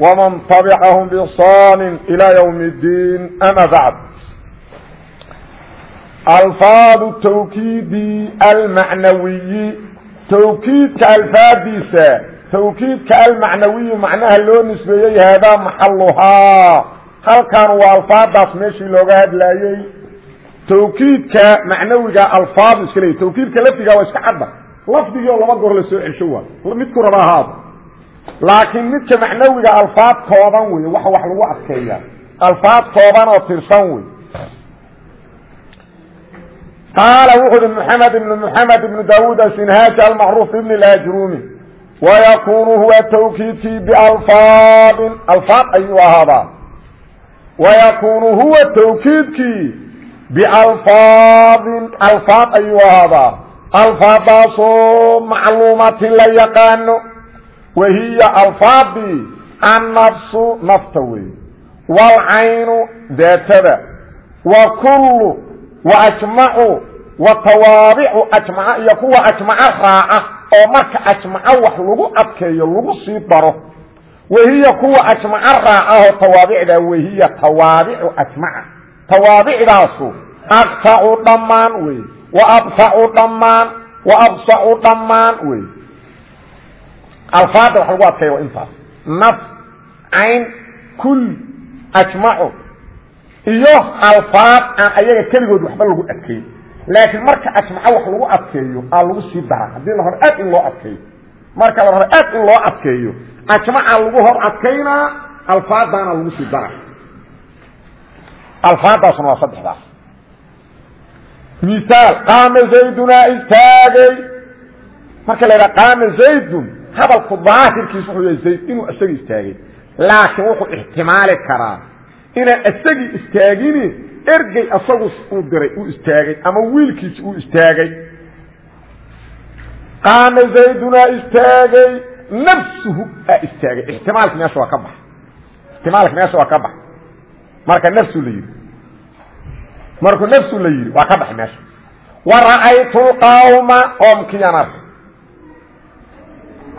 ومن تبعهم بإحsان إلى يوم الدين أما بعد alfaad tawkiidi almacnawiyi tawkiidka alfaadiisa tawkiidka almacnawiyi macnaha loo nisbeeyey haadaa maxaluhaa halkan waa alfaadaas meeshii looga hadlayey tawkiidka macnawiga alfaad iska leey tawkiidka lafdiga waa iska cadda lafdigii oo laba goor la soo cesho laakiin midka macnawiga alfaad kooban wey waxa wax lagu adkeeya alfaad kooban oo tirsan wey qaala wuxu uhi mxamed ibn mxamed ibn daawud asinhaaji almacruuf ibn اajrumi wayakunu huwa tawkiidkii bialfaadin alfaad ayuu ahaadaa. Wayakunu huwa tawkiidkii bialfaadin alfaad ayuu ahaadaa. Alfaadaasoo macluumatin la yaqaano wahiya alfaadii annafsu nafta wey waalcaynu daatada wa kullu. Wa ajmacu wa tawaabicu ajmaca iyo kuwa ajmaco raaca. Oo marka ajmaco wax lagu adkeeyo lagu sii daro. Wahiya kuwa ajmaco raacahoo tawaabicda wahiya tawaabicu ajmaca tawaabicdaasu aqtacu dhammaan wey wa absacu dhammaan. Wa absacu dhammaan wey alfaada wax lagu adkeeya waa intaas naf cayn kul ajmacu iyo alfaad aan ayaga keligood waxba lagu adkeeyo laakiin marka ajmaco wax lagu adkeeyo aa lagu sii dara haddii la hore aad in loo adkeeyo marka la hore aad in loo adkeeyo ajmacaa lagu hor adkaynaa alfaadaana lagu sii dara alfaadaasuna waa saddexdaas. Misaal qaama zaydunaa istaagay. Marka la yidhaha qaama zaydun hadalku daahirkiis wuxuu yahay zayd inuu isaga istaagay. Laakiin wuxuu ixtimaali karaa inaan isagii istaagini ergey asagu uu diray uu istaagay ama wiilkiisi uu istaagay. Qaama zaydunaa istaagay nafsuhu aa istaagay. Ixtimaalki meesha waa ka baxa ixtimaalki meesha waa ka baxa marka nafsu la yidhi. Markuu nafsu la yidhi waa ka baxay meesha. Wa ra'aytu lqawma qoomkiyan arka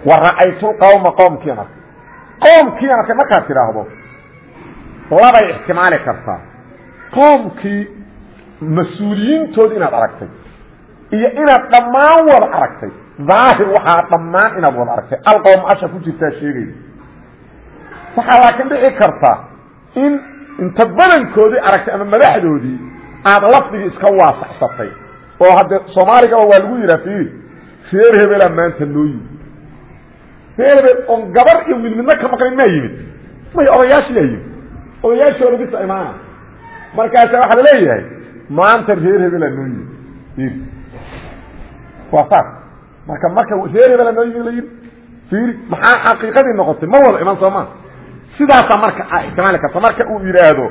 wa ra'aytu lqawma qoomkiyan arkay qoomkiyan arkay markaad tidhaahdo labay ixtimaali kartaa. Qoomkii mas'uuliyiintoodi inaad aragtay iyo inaad dhammaan wada aragtay. Daahir waxaa dhammaan inaad wada aragtay. Alqowm asha ku jirtaa sheegaya waxaa laakiin dhici karta in inta badankoodii aragtay ama madaxdoodii aada lafdigii iska waasacsatay oo hadde soomaaligaba waa lagu yidhaha fiiri reer hebela maanta yimid reer hebel oon gabar iyo wiil midna ka maqlin maa yimid. May odayaashiyaa yimid odayaashooda bisa imaana markaasa waxaa la leeyahay maanta reer hebela noo yimid waa saas marka marka reer hebela noo yimid la yidhi fiiri maxaa xaqiiqadii noqotay? Ma wada iman sooma sidaasaa marka ixtimaali karta. Marka uu yidhaahdo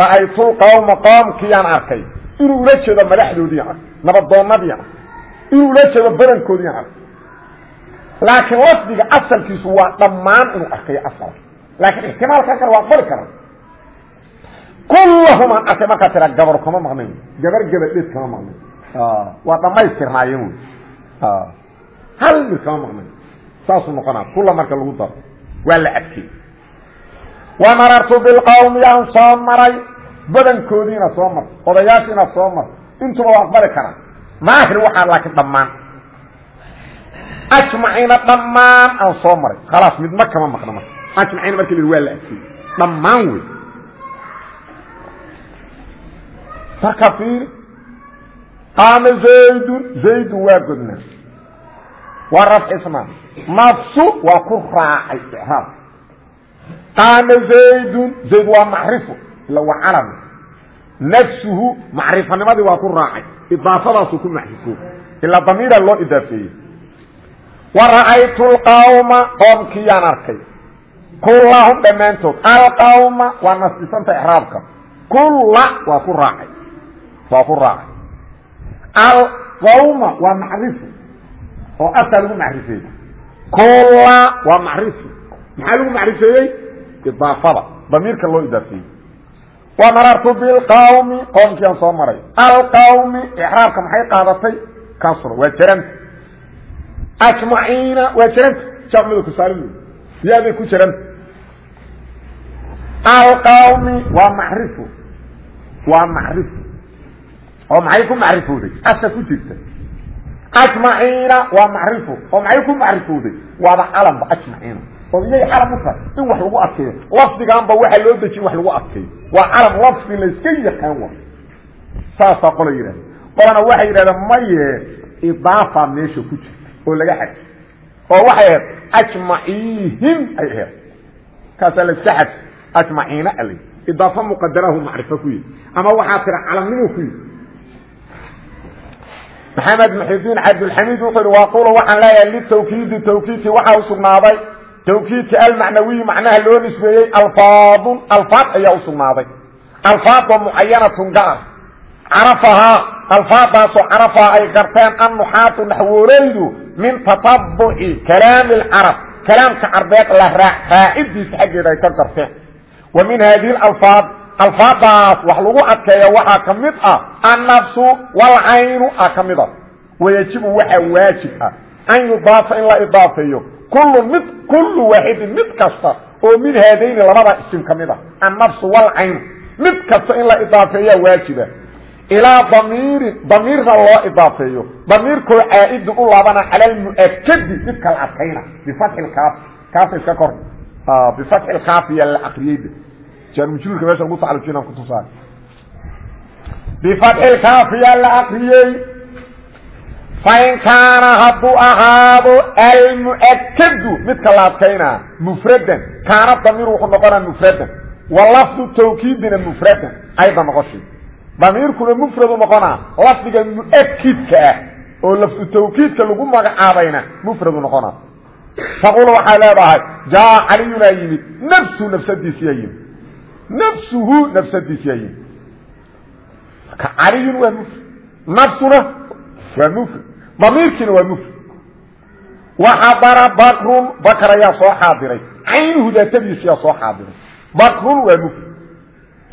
ra'aytu qawma qoomkiyaan arkay. Inuu ula jeedo madaxdoodiian arkay nabadoonnadiian arkay inuu ula jeedo badankoodiian arkay laakiin lafdiga asalkiisu waa dhammaan inuu arkayo asal. Laakiin ixtimaalka kale waa aqbali kara kullahumaan arkay markaa tira gabar kama maqnayn. Gabar gabadheed kama maqnayn. Waa dhamaystirnaayeen wy hal mid kama maqnayn. Saasuu noqonaa. Kulla marka lagu daro waa la adkey wa marartu bilqawmi yaan soo maray. Badankoodiina soo mar odayaashiina soo mar. Intuba waa aqbali karaa. Maahir waxaa laakiin dhammaan ajmaciina dhammaan. Aan soo maray. Khalaas midma kama maqna marka. Ajmaciina marki la waa la adkey dhammaan wey. Marka fiiri qaama zaydun zaydun waa godnaa waa rafcisnaa nafsu waa ku raacay icraab qaama zaydun zayd waa macrifo ila waa calami nafsuhu macrifanimadii waa ku raacay. Idaafadaasuu ku maxrifo ilaa damiiraa loo idaafeeyey wa ra'aytu lqawma qoomkiyaan arkay kullahum dhammaantood alqawma waa nasbisanta ixraabka kulla waa ku raacay waa ku raacay alqawma waa macrifu oo asaa lagu macrifeeyey kulla waa macrifu maxaa lagu macrifeeyey idaafada damiirka loo idaafeeyey wa marartu bilqawmi qowmkiiaan soo maray alqawmi ixraabka maxay qaadatay kasro waa jaranta ajmaciina waa jaranta jamida kusaalin yaaday ku jaranta alqawmi waa macrifu. Waa macrifu. Oo maxay ku macrifowday asa ku jirta. Ajmaciina waa macrifu. Oo maxay ku macrifowday waaba calanba ajmaciina oo iyay calam u tahay in wax lagu adkeeyo. Lafdigaanba waxaa loo dejiye wax lagu adkeeyo. Waa calam lafdi layska yaqaan wa saasaa qola yidhahda qolana waxay yidhahdeen maye idaafa meesha ku jirta oo laga xaj oo waxay ahayd ajmaciihim ay ahayd. Kaasaa layska xaj ajmaciina ala idaafa muqadarahu macrifo ku yihi ama waxaa tira calamnimo ku yihi maxamed muxidiin cabdulxamiid wuxuu ihi waaqulu waxaan leeyahay litawkiidi tawkiidkii waxaa usugnaaday tawkiidka almacnawiyi macnaha loo nisbeeyey alfaadun alfaad ayaa usugnaaday alfaadoo mucayanatun gaar carafahaa alfaadaasoo carafaha ay garteen annuxaatu naxwooleydu min tatabuci kalaami alcarab. Kalaamka carbeed la raacidiisa xaggeeda ay ka garteen. Wa min hadihi alfaad alfaadaas wax lagu adkeeya waxaa ka mid ah annafsu walcaynu a ka mid a wayajibu waxaa waajib ah an yudaafa in la idaafeeyo kullu mid kullu waaxidin mid kasta oo min haadayni labada isim ka mid a annafsu walcaynu. Mid kasta in la idaafeeya waajiba ilaa damiirin damiirna loo idaafeeyo. Damiirkoo caaidin u laabana cala almu'akadi midka la adkayna bifatxi lkaaf kaasa iska kor. Bifatxi lkaafiya la akriyeyda jaarmujruurka meesha ugu tacalujinaan kutusaa bifatxi lkaafiya la akriyey fain kaana hadduu ahaado almu'akadu midka la adkaynaa mufradan. Kaana damiir wuxuu noqonaa mufradan. Wa tawkiidina mufradan. Ayda noqoshi damiirkuna mufradu noqonaa lafdiga mu'akidka ah oo lafdu tawkiidka lagu magacaabayna mufradu noqonaa. Taqulu waxay leedahay jaa caliyunaa yimid nafsu nafsadiisiyaa yimid. Nafsuhu nafsadiisiyaa yimid. Caliyun waa mufrad nafsuna waa mufrad damiirkiina waa mufrad waxadara bakrun bakr ayaa soo xaadiray. Caynuhu daatadiisiyaa soo xaadiray. Bakrun waa mufrad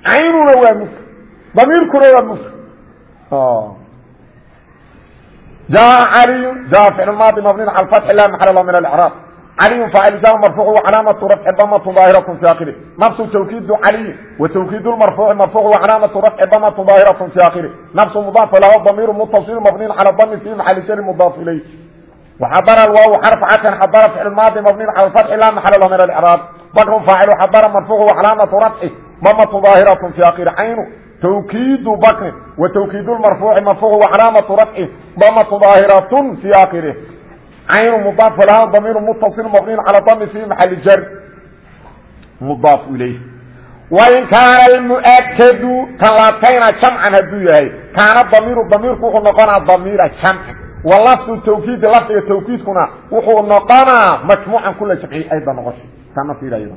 caynuna waa mufrad damiirkuna waa mufrad jaa caliyu jaa ficl maadi mabniin cala fatxi la maxal min alcraab caliyu faacil ja marfuuc wacalaamatu rafci damatu daahiratu fi akhiri nafsu tawkiidu caliyi wa tawkiid marfuuci marfuuc wacalaamatu rafci damatu daahiratu fi akhiri nafsu mudaaf lahu damiiru mutasil mabniin cala dami fi maxali jari mudaaf ilayh وxdر الواw xرف ctn xdر فعل ماضي مبني على الفتح لا محل له من الإعراب بkr فاaعل xdر مرفوع وعلامة رفع ضمة ظاaهرة في akhر عyn توkيد بkr وتوkيد المرفوع مرفوع وعلامة رفع ضمة ظاaهرة في akhره عyn مضاف لha ضمير متصل مبني على ضم في محل jر مضاف إليه وin kاana المؤkd kalaatayna جمعا haduu yahay kaana ضمير ضميرku wuxuu noqonaa ضميiرa جمع walafdu tawkiidi lafdiga tawkiidkuna wuxuu noqonaa majmuucan kula jamciy ayda noqosha kana fiirayda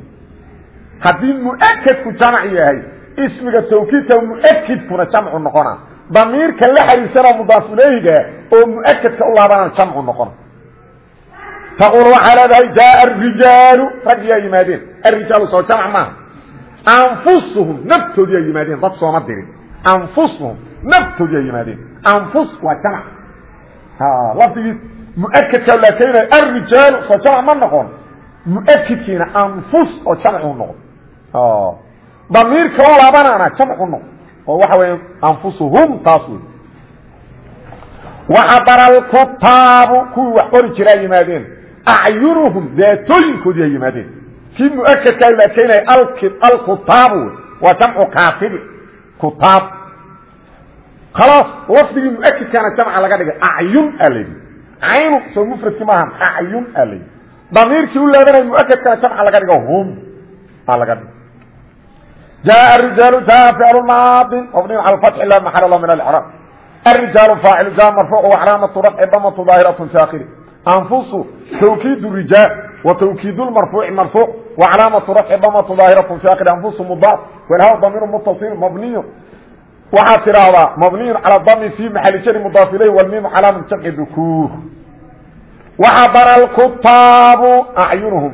haddii mu'akadku jamc yahay ismiga tawkiidka mu'akidkuna jamcu noqona. Damiirka la xariirsana mudaafulehiga oo mu'akadka u laabana jamcu noqona. Taqul waxaa leedahay jaa arijaalu rag yaa yimaadeen. Arijaalu soo jamc maaha anfusuhum. Naftood yaa yimaadeen. Dad sooma dirin. Anfusuhum. Naftood yaa yimaadeen. Anfus waa jamc. Lafdigii muakadka la keenay arijaalu soo jamc ma noqon. Muakidkiina anfus oo jamcu noqon damiirka u laabanaana jamcu noqon oo waxa weya anfusuhum taas wey waxadara alkutaabu kuwii wax qori jiraa yimaadeen. Acyunuhum daatooyinkoodii ay yimaadeen. Kii muakadka la keenay alkutaabu wey waa jamcu kaatibi kutaab. Khalaas lafdigii muakidkaana jamca laga dhigay acyun aa layidhi. Caynu soo mufradki maaha acyun aa layidhi. Damiirkii u laabanay muakadkana jamca laga dhigo hum aa laga dhigay jaa arijaalu jaa ficlu maadin mabniin cala fatxi la maxal lah min alcraab arijaalu faacilu jaa marfuuc wacalaamatu rafci damatu daahiratu fi akhiri anfusu tawkiid rijaal wa tawkiid lmarfuuci marfuuc وcalaamaةu rفci damtu ظaahiraة fi akri anfus mdaaf wlhaw damiir mutaصil mabniy waxaad tidhaahdaa mabniy calى dami fi maxali jari mdaaf ilayh wlmimu calaama jamci dukuur وxadr اkutaabu acyunhum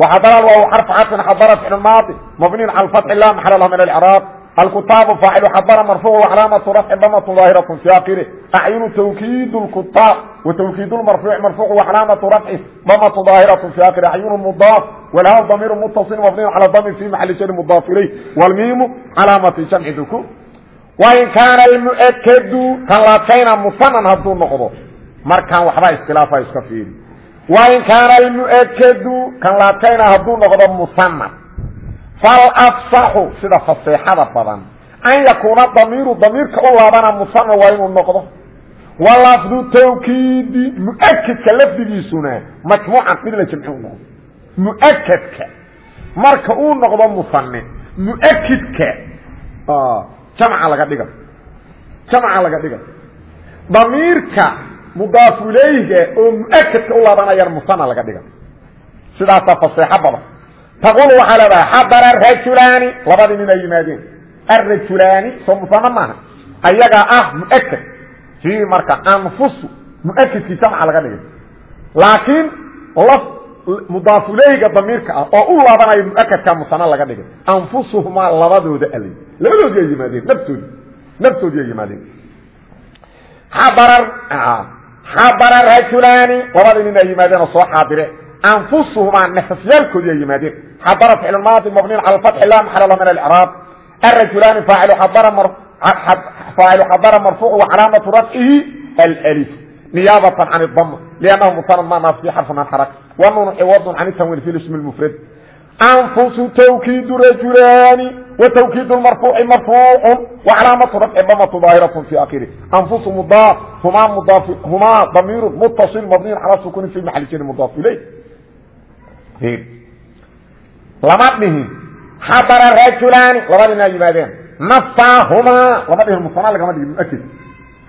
وxadr waaw xarف caطin xadr ficl maadi mabniy calى الفتح la maxal lah min اcraab alkutaabu faacil xadr marfuc وcalaamaةu rفci damtu ظaahiraة fi akirih acyunu twkiid اkutaab وتwkiid marfuuc marfuc وcalaamaةu rفci damtu ظaahiraة fi akirih acyun mdaaf wlha damiir mutaصil mabniy calى dami fi maxali jari mdaaf ilayh wlmimu calaamati jamci dukuur wain kaana almu'akadu kan laadkayna musanan hadduu noqdo markaan waxbaa iskilaafa iska fiiri wain kaana almu'akadu kan laadkayna hadduu noqdo musanan falafsaxu sida faseexada badan an yakuuna damiiru damiirka u laabana musanan waa inuu noqdo wa lafdu tawkiidi mu'akadka lafdigiisuna majmuucan mid la jamci u noqdo mu'akadka marka uu noqdo musane mu'akidka jamca laga dhiga jamca laga dhiga damiirka mudaaf ilayga oo muakadka u laabanayaan musana laga dhiga sidaasaa faseexo badan. Taqul waxaa leedahay xadara rajulaani labadii nin ay yimaadeen. Arajulaani soo musana maaha. Ayagaa ah muakad. I marka anfusu muakadkii jamca laga dhigay. Laakiin laf mudaaf ilayga damiirka ah oo u laabanayo muakadka musana laga dhigay. Anfusuhumaa labadooda alay. Labadoodi ay yimaadeen naftoodi. Naftoodii ay yimaadeen. Xadara rajulaani labadii nin ay yimaadeen oo soo xaadire anfusuhumaa nafafyaalkoodii ay yimaadeen xadara ficl maadi mabniin cala fatxi la maxal la min alcraab arajulaani faacilu xadara marfuuc wacalaamatu rafcihi alif niyaabatan can dama liannahu musanad ma naas fi xarfin an xaraka wanuunu ciwadun can tanwiin fi ismi mufrad anfusu twkiidu rajulaani wtwkiid marfuuci marfuucu wacalaamatu rafci damtu aahiraة fi akhiri anfusu mudaaf hmaa mudaa humaa damiiru mutaصil mabniyu calaa sukuni fi maxali jari mudaaf ilay lama dhihin xadara rajulaani labada inaa yimaadeen nafaahumaa lama dhihin musana lagama dhigin muakid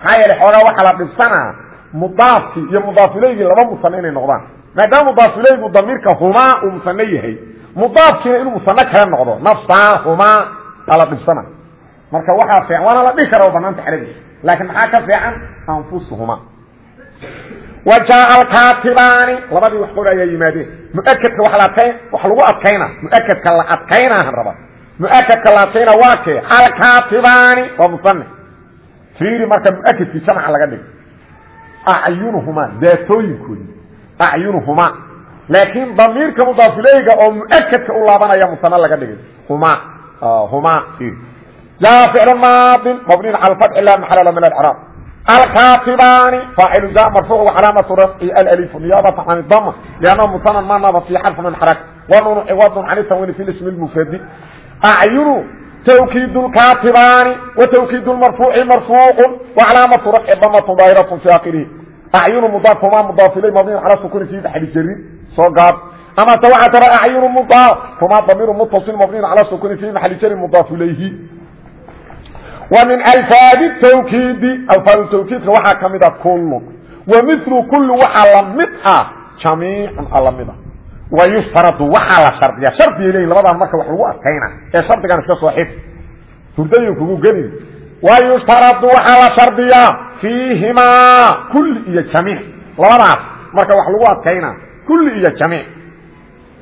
maxaa yeele xoogaa waxaa la dhibsanaa mudaafkii iyo mudaaf laba musana inay noqdaan maadaama mudaaf ileygu damiirka humaa uu musane yahay mudaafkiina inuu musano kale noqdo nafsaahumaa ala dhibsana. Marka waxaa fiican waana la dhihi kara banaanta carabi laakiin maxaa ka fiican? Anfusuhuma wa jaa alkaatibaani labadii wax qor ayaa yimaadeen muakadka wa wax lagu adkayna muakadka la adkaynaahan raba. Muakadka la adkayna waa kee? Alkaatibaani waa musane fiiri marka muakadkii jamca laga dhig acyunuhumaa daatooyinkoodii acyunuhumaa laakiin damiirka mudaafileyga oo muakadka u laabanaya musana laga dhigay huma huma jaa ficl maadin mabniin cala fatxi la maxal min acraab alkaatibaani faacilu ja marfuuc calaamatu rafci alalifu niyaabata can dama liannahu musanan ma naba fi min xarak wanunu ciwadun can tanwiini fi ismi lmufradi acyunu twkiid lkaatibaani wa twkiid marfuuci marfuucu wacalaamatu rafci damatu daahiratu fi akirihi acyunu mudaaf huma mudaaf ilay mabniin cala sukuni fi maxali jarin soo gaab. Ama t waxaa tara acyun mudaaf huma damiir mutaصil mabniin calى sukuni fi maxali jari mudaaf ilayhi. Wa min alfaadi tawkiidi alfaad tawkiidka waxaa ka mid a kulu wa milu kuli waxaa la mid ah jamiicun a la mid a wa yustaradu waxaa la shardiya shardigay leyihin labadaan marka wax lagu adkayna ee shardigan iska soo xif hurdayin kugu gelin wa yustaradu waxaa la shardiyaa fiihimaa kuli iyo jamiic labadaas marka wax lagu adkayna kuli iyo jamiic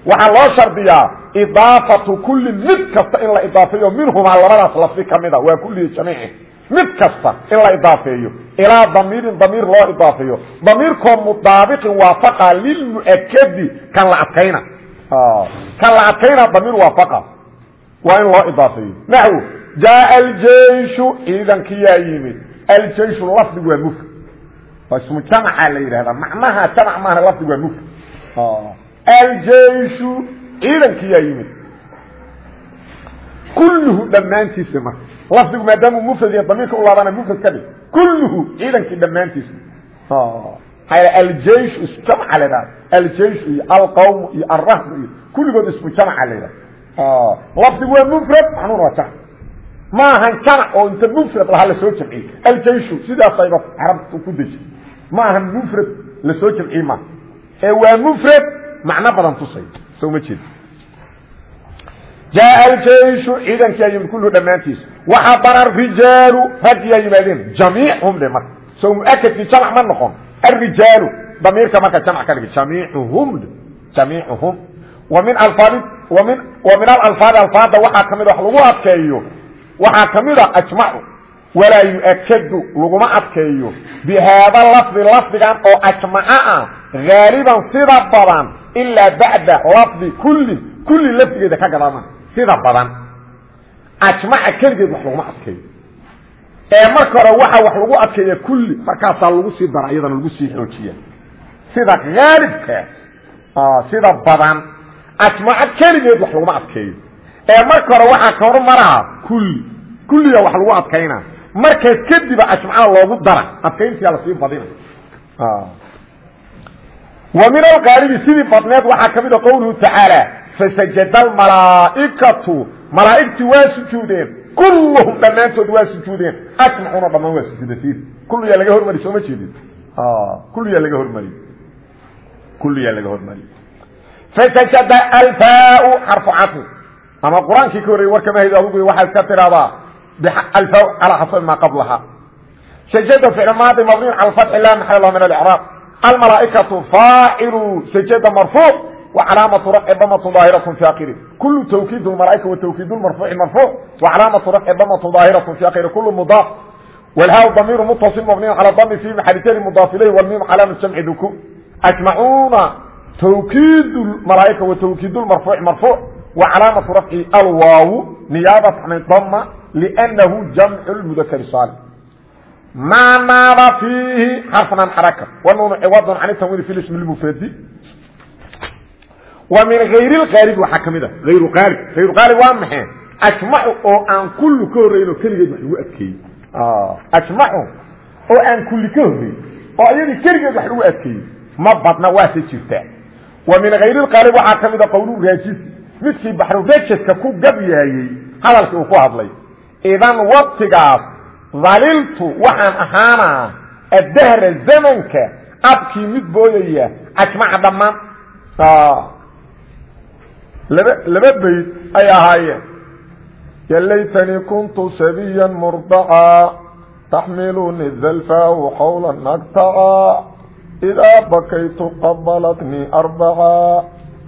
waxaa loo shardiyaa idaafatu kulli mid kasta in la idaafeeyo minhumaa labadaas lafdi kamida waa kulli jamiici mid kasta in la idaafeeyo ilaa damiirin damiir loo idaafeeyo damiirkoo mudaabiqin waafaqa lilmu'akadi kan la adkayna kan la adkayna damiir aljeishu lafdigu waa mufrad. Waa ismu jamca la yidhahdaa macnaha jamc maaha lafdigu waa mufrad. Aljeishu ciidankiyaa yimid. Kulluhu dhammaantiisa marka lafdigu maadaamuu mufrad iyo damiirka u laabana mufrad ka dhig. Kulluhu ciidankii dhammaantiisa. Aljeishu ismu jamca la yidhahda aljeishu iyo alqawmu iyo alrahmu iyo kulligood ismu jamca la yidhahda lafdigu waa mufrad macnuuna waa jamc maahan jamc oo inta mufrad lahaa la soo jamciyey. Aljeishu sidaasayba carabtu ku deji ma ahan mufrad la soo jamciye maaha ee waa mufrad macno badan tusay. Soo ma jeed jaaa aljeishu ciidankii ayimid kulluhu dhammaantiis. Waxadara arijaalu raggiyaa yimaadeen jamiichum dhe marka. So muakadkii jamc ma noqon. Arijaalu damiirka marka jamc ka dhigi jamiicuhum jamiicuhum. Wa alfaadi wa wa min alalfaadi alfaada waxaa ka mid wax lagu adkeeyo waxaa ka mid a ajmacu walaa yu'akadu laguma adkeeyo. Bi haada lafdi lafdigan oo ajmaca ah haaliban sida badan ilaa bacda lafdi kulli kulli lafdigeeda ka gadama sida badan. Ajmaca keligeed wax laguma adkeeyo. Ee marka hore waxa wax lagu adkeeya kulli markaasaa lagu sii dara iyadana lagu sii xoojiya sida haalibka sida badan. Ajmaco keligeed wax laguma adkeeyo. Ee marka hore waxaa ka hormaraa kulli kulliga wax lagu adkayna. Markaas kadiba ajmacada loogu dara. Adkayntiyaa la sii badina. Wa min alqaalibi sidii badneed waxaa ka mid a qowluhu tacaala fasajada almalaa'ikatu malaa'igtii waa sujuudeen. Kulluhum dhammaantood waa sujuudeen. Ajmacuuna dhammaan waa sujuuda kulliyaa laga hormari sooma jeedin. Kulliyaa laga hormari. Kulliyaa laga hormari. Fasajada alfaau xarfu cadfi ama qur'aankii ka horreyey warkamahaydo adugu waxaa iska tidhahdaa alfaa calaa xasab maa qablaha sajada ficl maadi mabniyn cala fatxi la maxal lah min alicraab almalaaikatu faacilu sajada marfuuc وcalaamaةu rفci damة ظaahiraة في akiri kul twkiid اmalaaئika وtwkiid marfuuci marfuuc وcalaamaةu rفci damة ظaahiraة في akiri kul mdaaf wlhaa damiir mutaصil mabniy calى dami fi maxalitani mudaaf ilayh wlmim calaamaة jamci duku ajmacuuna twkiid malaaئika وtwkiid marfuuci marfuuc وcalaamaةu rفci alwaaw niyaabat can dama lأnnahu jamc mudakr saalح maa naaba fiihi xarfnan xaraka wnuunu ciwad can tanwiin fi sm mfradi wa min hayr اqaalib waxaa kamid a ayru qaalib hayru qaalib waa maxay ajmacu oo aan kulli ka horreyn oo keligeed wax lagu adkeeyey ajmacu oo aan kulli ka horreyn oo ayadii keligeed wax lagu adkeeyey ma badna waase jirtaa wa min hayr اqaalib waxaa kamid a qowlu raajisi midkii baxrurajadka ku gabyaayey hadalkii uu ku hadlay idan waktigaas daliltu waxaan ahaanaa addahra zamanka abkii mid booyaya ajmaca dhammaan. Laba laba bayd ay ahaayeen. Ya laytanii kuntu sabiya murdacaa taxmiluni dalfaahu xawla nagtaca idaa bakaytu qabalatnii arbacaa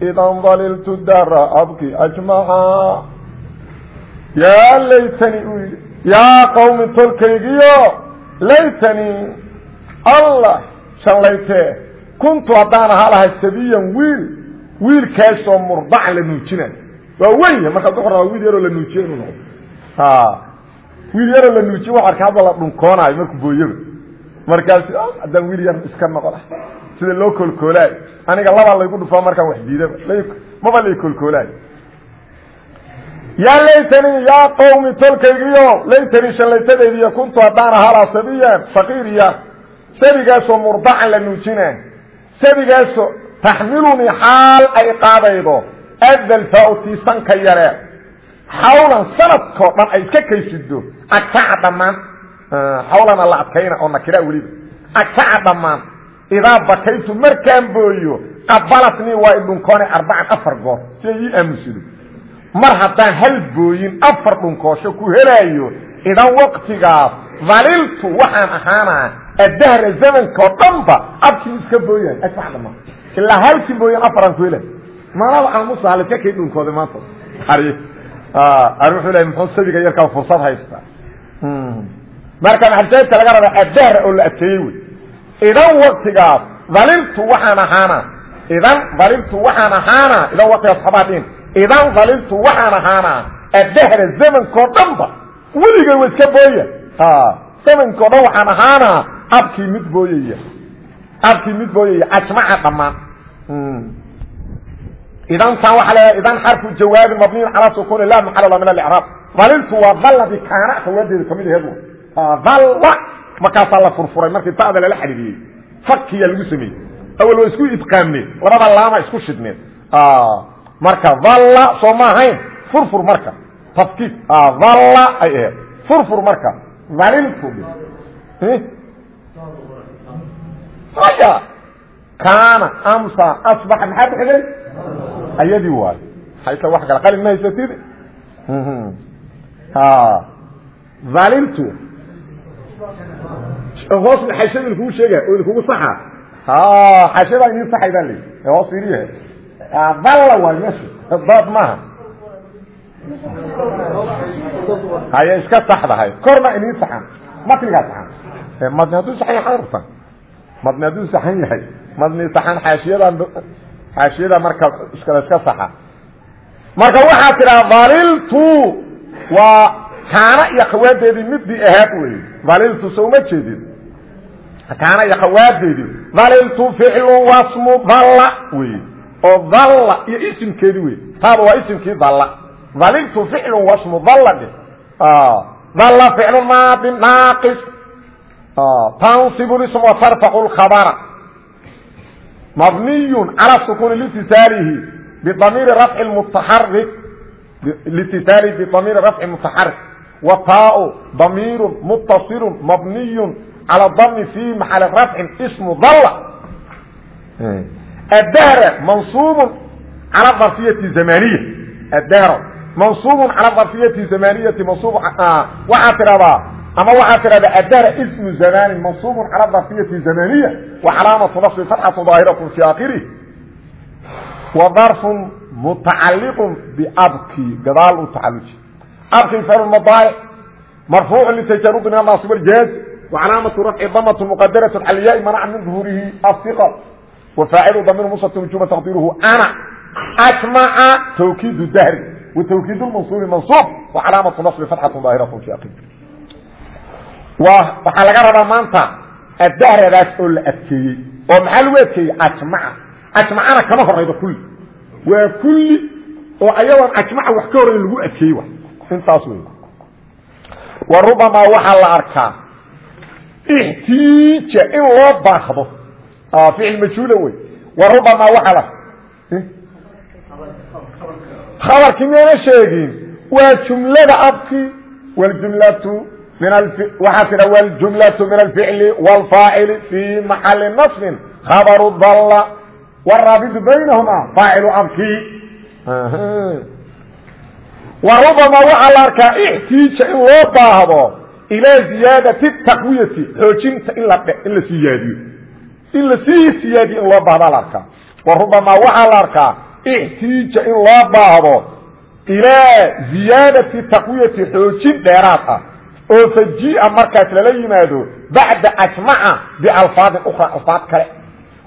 idan daliltu dahra abki ajmaca yaa laytanii uu yidhi yaa qawmi tolkaygiyo laytanii allah shallaytee kuntu haddaan ahaa lahay sabiyan wiil wiilkaasoo murdacan la nuujinayo waa wenya markaad wuxuu rabaa wiil yaroo la nuujiye inuu noqdo. Wiil yaroo la nuujiye wa arka hadda la dhunkoonaayo markuu booyaba markaas haddaan wiil yar iska noqon sida loo koolkoolaayo aniga labaa laygu dhufaa markaan wax diidaba maba lay koolkoolaayo yaa laytanii yaa qawmi tolkaygiyo laytanii shallaytadaydiiyo kuntu haddaan ahalaa sabiyan saqiiriya sabigaasoo murdacan la nuujina sabigaasoo taxmilunii xaal ay qaadaydo adalfaa tii sanka yare. Xawlan sanadkao dhan ay iska kaysido agtaca dhammaan. Xawlana la adkayna oo nakira weliba agtaca dhammaan. Idaa bakaytu markaan booyo qabalatnii waa idhunkoone arbacan afar goor si ay ii aamusido mar haddaan hal booyin afar dhunkoosho ku helaayo idan waktigaas daliltu waxaan ahaanaa addahra zamankao dhanba abkii iska booyahay ajmac dhamaan ilaa halkii booyan afaraan ku helay manaba aamusa laska kay dhunkooda maanta? Ari wuxuu lehay muxuu sabiga yarkaa fursad haysta marka maxaljaadka laga raba addahra oo la adkeeyey wey. Idan waktigaas daliltu waxaan ahaanaa idan daliltu waxaan ahaanaa idan waktigaas dhiin idan daliltu waxaan ahaanaa addahra zamankao dhanba weligay wa iska booya zamankao dhan waxaan ahaanaa abkii mid booyaya. Abkii mid booyaya ajmaca dhammaan. Idan taan waaa leedahay idan xarfu jawaabi mabniyu calaa sukuni la maxal min alicraab daliltu waa dalladii kaana fawaadeeda ka mid aheed dalla markaasaa la furfuray markii ta'da lala xadhiriyey fakiya lagu sameeyey. Awal waa isku idqaamneed labada laama isku shidneed marka dalla soo ma ahayn furfur marka. Tafkiid. Dalla ay aheed furfur marka. Daliltu maya kaana amsa asbaxa maxaa bixday ayadii waayo haysa wax kale qalin ma haysatid alimtu hoosna xashada idinkugu sheega oo idinkugu saxa xashada idin saxay baa lii hoos iriyaha dalla waay meesha dood maaha. Haye iska saxdahay korna idin saxan. Matnigaa saxan. Madni hadduu saxan yahay arta madni hadduu saxan yahay. Madni saxan xaashiyada xaashiyada marka iskala iska saxa. Marka waxaa tidhaha daliltu waa kaana iyo khawaadeedii midii ahaad wey daliltu so uma jeedin. Kaana iyo khawaadeedii daliltu ficlu wasmu dalla wey oo dalla iyo isimkeedi wey taaba waa isimkii dalla. Daliltu ficlu wasmu dalla dhe dalla ficlu maadi naaqis. Tansibu ism watarfacu lkhabara. Mabniy cala sukuni litisaalihi bdamiiri rafci mutaxarik litisaalihi bdamiiri rafci mutaxarik wataau damiiru mutasilu mabniyu cala dami fi maxali rafcin ismu dalla adahra mansuubu cala darfiyati zamaniya adahra mansuubu cala darfiyati zamaniyati mansuub waxaa tidhahdaa ama waxaa ismu zamanin mansuubu cala darfiyati zamaniya wa calaamatu nasbi fatxatu daahiratu fi akhirih wa darfun mutacaliqu biabki gadaal u tacaluji abki ficl madaaric marfuucu litajarudi min anaasib aljaaz wa calaamatu rafci damatu muqadaratu calyaai manaca min duhurihi musati wujuba taqdiruhu ana. Ajmaca tawkiidu dahri wa tawkiid lmansuubi mansuub wa calaamatu nasbi fatxatu daahiratu fi akhirih waxaa laga rabaa maanta adahradaas oo la adkeeyey oo maxaa lagu adkeeyey? Ajmaca ajmacana kama horaydo kulli. Waa kulli oo ayadoon ajmaca wax ka horayn lagu adkeeyey wa intaas wey wa rubamaa waxaa la arkaa ixtiija in loo baahdo ficil majhuula wey warudhamaa waaa la khabarkii miyayna sheegin waa jumlada abkii wljumlatu min waxaa tidha wljumlatu min alficli wاlfaacili fii maxali naصbin khabaru dalla waraabitu baynahuma faacilu abkii warubama waxaa la arkaa ixtiija in loo baahdo ilaa ziyaadati taqwiyati xoojinta in la in la siyaadiyo in la sii siyaadiyo in loo baahdaa la arkaa. Wa rubama waxaa la arkaa ixtiija in loo baahdo ilaa ziyaadati taqwiyati xoojin dheeraad ah oo fajiia markaas lala yimaado bacda ajmaca bialfaadin ukra alfaad kale.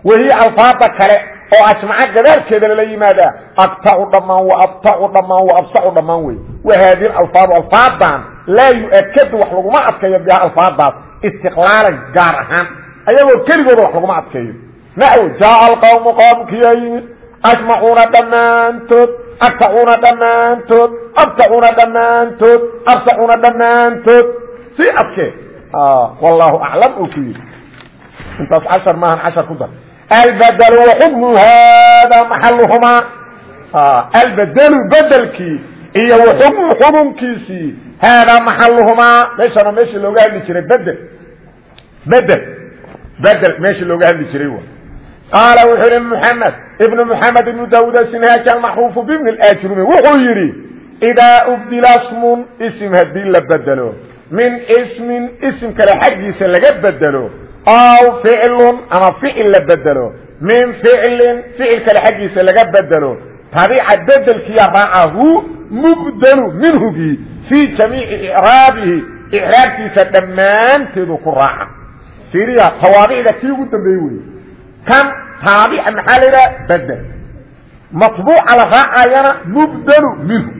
Wahiya alfaada kale oo ajmaca gadaalkeeda lala yimaada aktacu dhammaan wa abtacu dhammaan wa absacu dhammaan wey. Wa haadihi alfaadu alfaadan laa yu-akadu wax laguma adkeeyo biha alfaadaas istiqlaalan gaar ahaan ayagoo keligooda wax laguma adkeeyo. Naxw jaaa alqawmu qowmkiyaa yimid. Ajmacuuna dhammaantood agtacuuna dhammaantood abtacuuna dhammaantood absacuuna dhammaantood. Si adkee. Wallahu aclam uu ku yidhi. Intaas cashar maahan cashar ku dar. Albadlu waxukmu hada maxaluhumaa albadelu bedelkii iyo waxukmu xukunkiisii haadaa maxaluhumaa meeshana meeshii looga hadli jiray bedel. Bedel bedel meeshii looga hadli jiray wa qaala wuxuu yihi mxamed ibn mxamed ibnu daawud asinhaaj almaxruufu bibni اajrumi wuxuu yidhi idaa ubdila smun ism haddii la bedelo min ismin ism kale xaggiisa laga bedelo aw ficlun ama ficil la bedelo min ficlin ficil kale xaggiisa laga bedelo tabica bedelkiya raacahu mubdelu minhugii fii jamiici icraabihi icraabtiisa dhammaanteedu ku raaca fiiriya tawaabicda kii ugu dambeeye wey kan taabica maxaa la yidhaha bedel matbuuca la raacayana mubdelu minhu.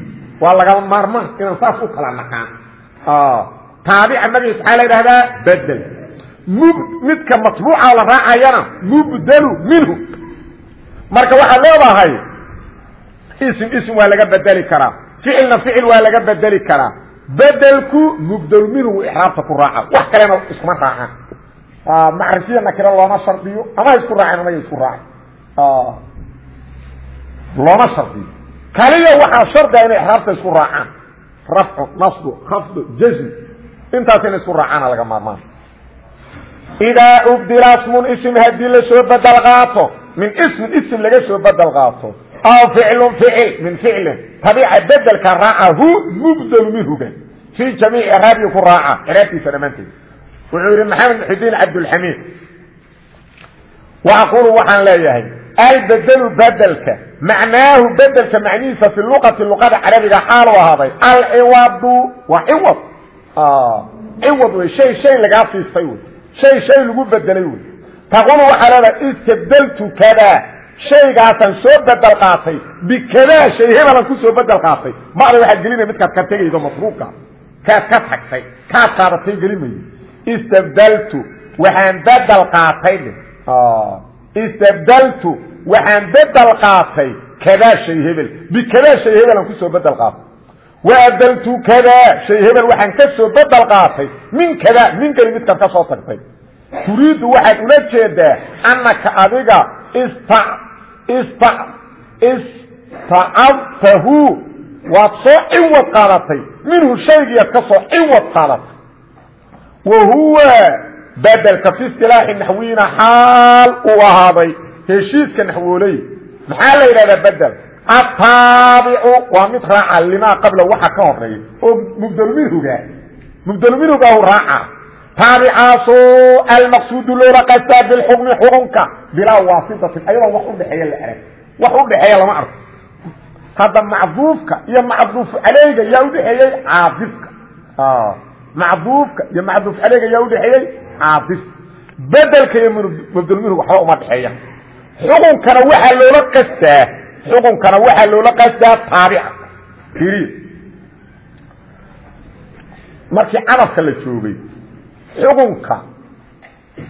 Waa lagama maarmaan inaan saas u kala naqaan taabica magaciis maxaa la yidhahdaa? Bedel mub midka matbuuca la raacayana mubdelu minhu. Marka waxaad leedahay ism ism waa laga bedeli karaa. Ficilna ficil waa laga bedeli karaa. Bedelku mubdelu minhu ixraabta ku raaca. Wax kalena iskuma raacaan macrifiya nakiro looma shardiyo. Ama isku raaceen ama isku raacay looma shardiyo. Kaliya waxaa shardiga inay ixraabta isku raacaan. Rafcu nasbu khafdu jazm. Intaas inay isku raacaana laga maarmaan. Idaa ubdila smun ism haddii la soo bedel qaato min ismin ism laga soo bedel qaato aw ficlun ficil min ficlin tabica bedelka raaca hu mubdelu minhuga fii jamiici iraabii ku raaca iraabtiisa dhammaanteed wuxuu yihi maxamed muxidiin cabdulxamiid waaqulu waxaan leeyahay albedelu bedelka macnaahu bedelka macnihiisa fi luqati luqada carabiga xaalu ahaaday alciwadu waa ciwad. Ciwad wey shay shay lagaa siistay wey shay shay lagu bedelay wey taqulu waxaa leedahay istabdeltu kada shaygaasaan soo bedel qaatay bikadaa shay hebelan ku soo bedel qaatay. Bacda waxaad gelinaya midkaad ka tegaydo masruufka kaad ka tagtay kaad qaadatay gelimayo istabdeltu waxaan bedel qaatay. Istabdeltu waxaan bedel qaatay. Kadaa shay hebel. Bikadaa shay hebelan ku soo bedel qaatay waabdeltu kadaa shay hebel waxaan ka soo bedel qaatay. Min kadaa min geli midkaad ka soo tagtay. Turiidu waxaad ula jeedaa annaka adiga ista ista istacabtahu. Waad soo ciwad qaadatay. Minhu shaygiiad ka soo ciwad qaadatay wa huwa bedelka fi istilaaxi naxwiyina xaal uu ahaaday heshiiska naxwooley maxaa la yidhahdaa bedel ataabicu waa mid raaca limaa qabla waxa ka horreeya oo mubdelminhuga mubdelminhugaahu raaca taabicaaso almaqsuudu loola qastaa bilxukmi xukunka bilaa waasitatin ayadoon wax udhexeeya la arag wax udhexeeya lama arko hadda macduufka iyo macduuf caleyga yaa udhexeeyey caabifka macduufka iyo macduuf caleyga yaa udhexeeyey caabifka bedelka iyo mubdelminhug waxba uma dhexeeya. Xukunkana waxaa loola qastaa xukunkana waxaa loola qastaa taabica iriya markii cadafka la joogay xukunka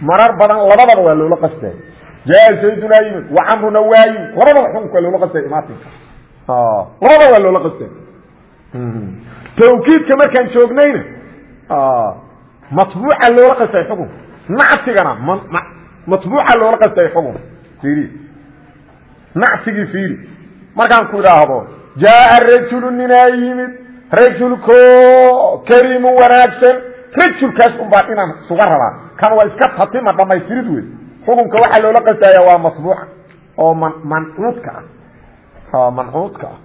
marar badan labadaba waa loola qastay jaa saydunaa yimid wa camruna waa yimid labadaba xukunka waa loola qastay imaatinka. Labadaba waa loola qastay tawkiidka markaan joognayna matbuuca loola qastay xukunka nactigana matbuuca loola qastay xukunka fiiri. Nactigii fiiri. Markaan ku idhaahdo jaaa rajulu ninaa yimid rajulko kariimu wanaagsan. Rajulkaas un baa inaan suga rabaa kan waa iska tatima dhamaystirid wey. Xukunka waxaa loola qastaya waa masbuuca oo man mancuudka ah. Mancuudka ah.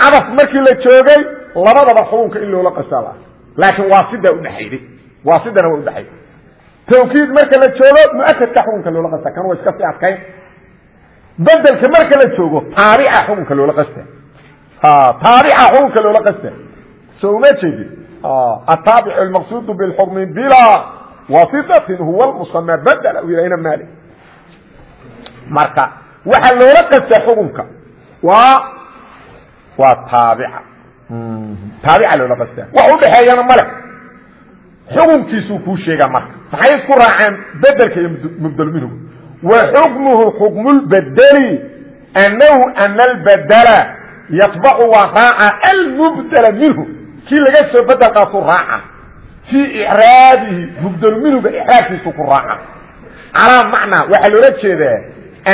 Cadaf markii la joogay labadaba xukunka in loola qastaa laakiin waa sidaa udhexayday waa udhexayday tawkiid marka la joogo muakadka xukunka loola qasta kan waa iska si adkayn. Bedelka marka la joogo taabica xukunka loola qasta taabica xukunka loola qasta so uma jeedin ataabic almaqsuud bilxukmi bilaa wasitatin huwa lmusama badela u yihahna mali marka waxaa loola qasta xukunka waa waa taabica taabica loola qasta wax udhexeeyana male xukunkiisuu kuu sheegaa marka. Maxay isku raaceen? Bedelka iyo mubdel wa xukmuhu xukmu lbedeli anahu ana albedela yatbacu waa raaca almubdela minhu. Kii laga soo bedel qaatuu raaca. Fii icraabihi mubdel icraabkiisu ku raaca. Calaa macnaa waxaa loola jeedaa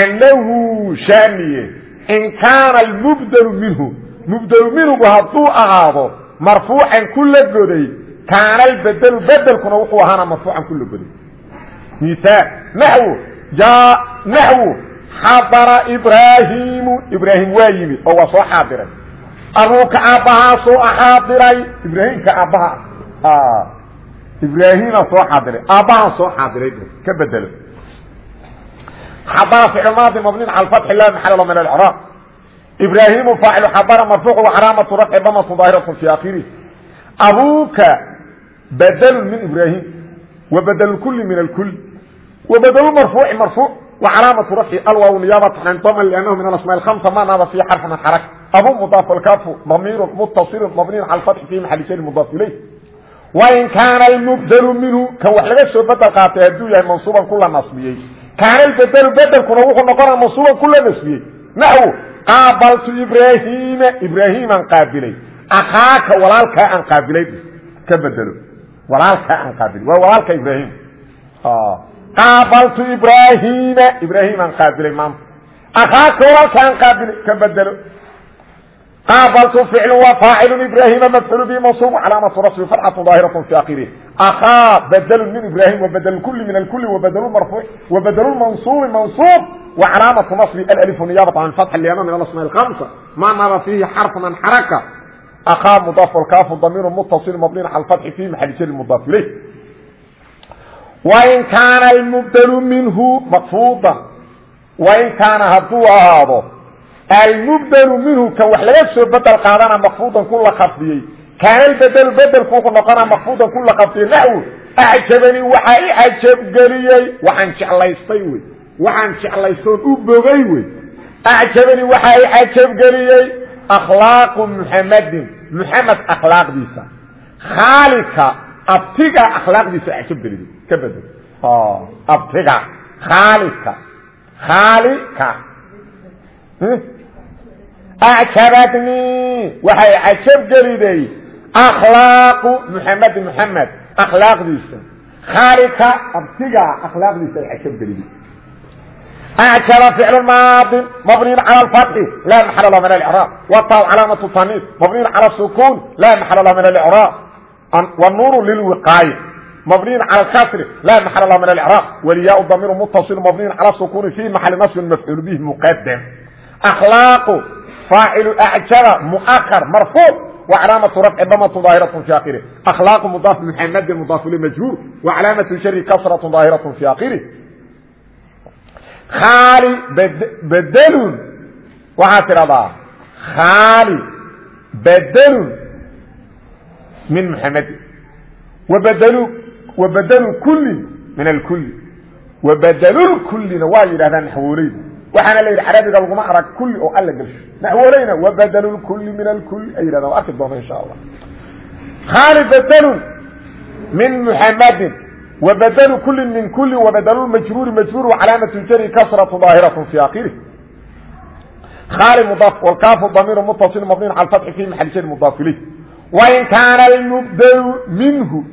annahu shaamiye. In kaana almubdelu minhu mubdelu minhugu hadduu ahaado marfuucan ku la goday kaana albedelu bedelkuna wuxuu ahaana marfuucan ku la goday. Miaal naxwu ja naxwu xadara ibraahimu ibraahim waa yimid oo waa soo xaadiray. Abuuka aabbahaasoo axaadiray ibraahimka aabbaha ibraahima soo xaadiray aabbahaa soo xaadiray ka bedelo. Xadara ficil maadi mabnin cala fatxi la maxallo min alcraab ibrahim aacil abr marfuu calaamatu rafci damatu daahiratu fi akhirih abuuka badlu min ibrahim wabadl kuli min اkul wabadl marfuuci marfuuc wacalaamatu rafci alwaaw niyaabatu can dama lanahu min aasmaa amsa ma naada fiihi xarfan xarak abu mudaaf alkafu damiiru muttaصilun mabniin cala fatxi fi maxali shayin mudaaf ilayh wain kaana almubdlu minhu kan wax laga soo bedel qaatay hadduu yahay mansuuban kula nasbiyey kaana albedlu bedelkuna wuxuu noqonaa mansuuban kula nasbiyey naxw qaabaltu ibraahiima ibraahiimaan qaabilay akhaaka walaalkaa aan qaabilay ka bedelo walaalkaa aan qaabilay waa walaalka ibraahim qaabaltu ibraahiima ibraahiimaan qaabilay maanta akhaaka walaalkaa aan qaabilay ka bedelo qaabaltu ficlu waa faacilu ibraahiima mafcuul bihi mansuub calaamatu rasbi farxatu daahiratu fi akhirih akhaa badelu min ibraahim wabadel kuli min alkuli wabadel marfuuc wabadel mansuubi mansuub وcلاaمة نصب الألف نيابة عن فتح لأن من الأسماء الخمسة ما نaba فيه حرف من حركة أخا مضاف والكاف ضمير متصل مبني على الفتح في محل جر مضاف إليه وإن كان المبدل منه مقفوضا وإن كان haduu ahaado المبdل minhu ka wax laga soo bedel qaadana مkفوضa ku la kafdiyey kaana اbdl bedelku wuxuu noqona مkفوضa ku la kafdiyey نحو أعjabnii waxaa i cajabgeliyey waxaan jeclaystay wey waxaan jeclaystoon u bogay wey. Acjabanii waxaa i cajabgeliyey akhlaaqu muxamadin muxamed akhlaaqdiisa. Khaalika abtiga akhlaaqdiisa acjabgeliyey ka bedel abtiga. Khaalika. Khaalika. Acjabadnii waxay cajabgeliday akhlaaqu muxamedin muxamed akhlaaqdiisa. Khaalika abtiga akhlaaqdiisa ay cajabgeliday أعجب فعل ماض مبني على الفتح لا محل له من الإعراب والطاء علامة التانيث مبني على السكون لا محل له من الإعراب والنور للوقاية مبني على الكسر لا محل له من الإعراب والياء الضمير متصل مبني على السكون في محل نصب مفعول به مقدم أخلاق فاعل أعجب مؤخر مرفوع وعلامة رفع ضمة ظاهرة في آخره أخلاق مضاف محمد مضاف لمجهول وعلامة شر كسرة ظاهرة في آخره khaali bedelun waxaad tidhahdaa khaali bedelun min muxamedin wabedelu wabedelu kullin min alkulli. Wabedelulkullina waa yidhahdaan naxwooleyda waxaana la yidhi carabiga laguma arag kulli oo alla gelsho. Naxwooleyna wabedelulkulli min alkulli ay yidhahdaan. Arki doona insha allah. Khaali bedelun min muxamedin وbdل kل min kuli وbdl majrوr majrوr وcalaamaة jri kasرة ظاahiraة في akhirih khاl mضاaf wاlkaafu ضميir mتصل mبني عalى الفتح في محل jr mضاaf ilayh وin kaana الmbdl minhu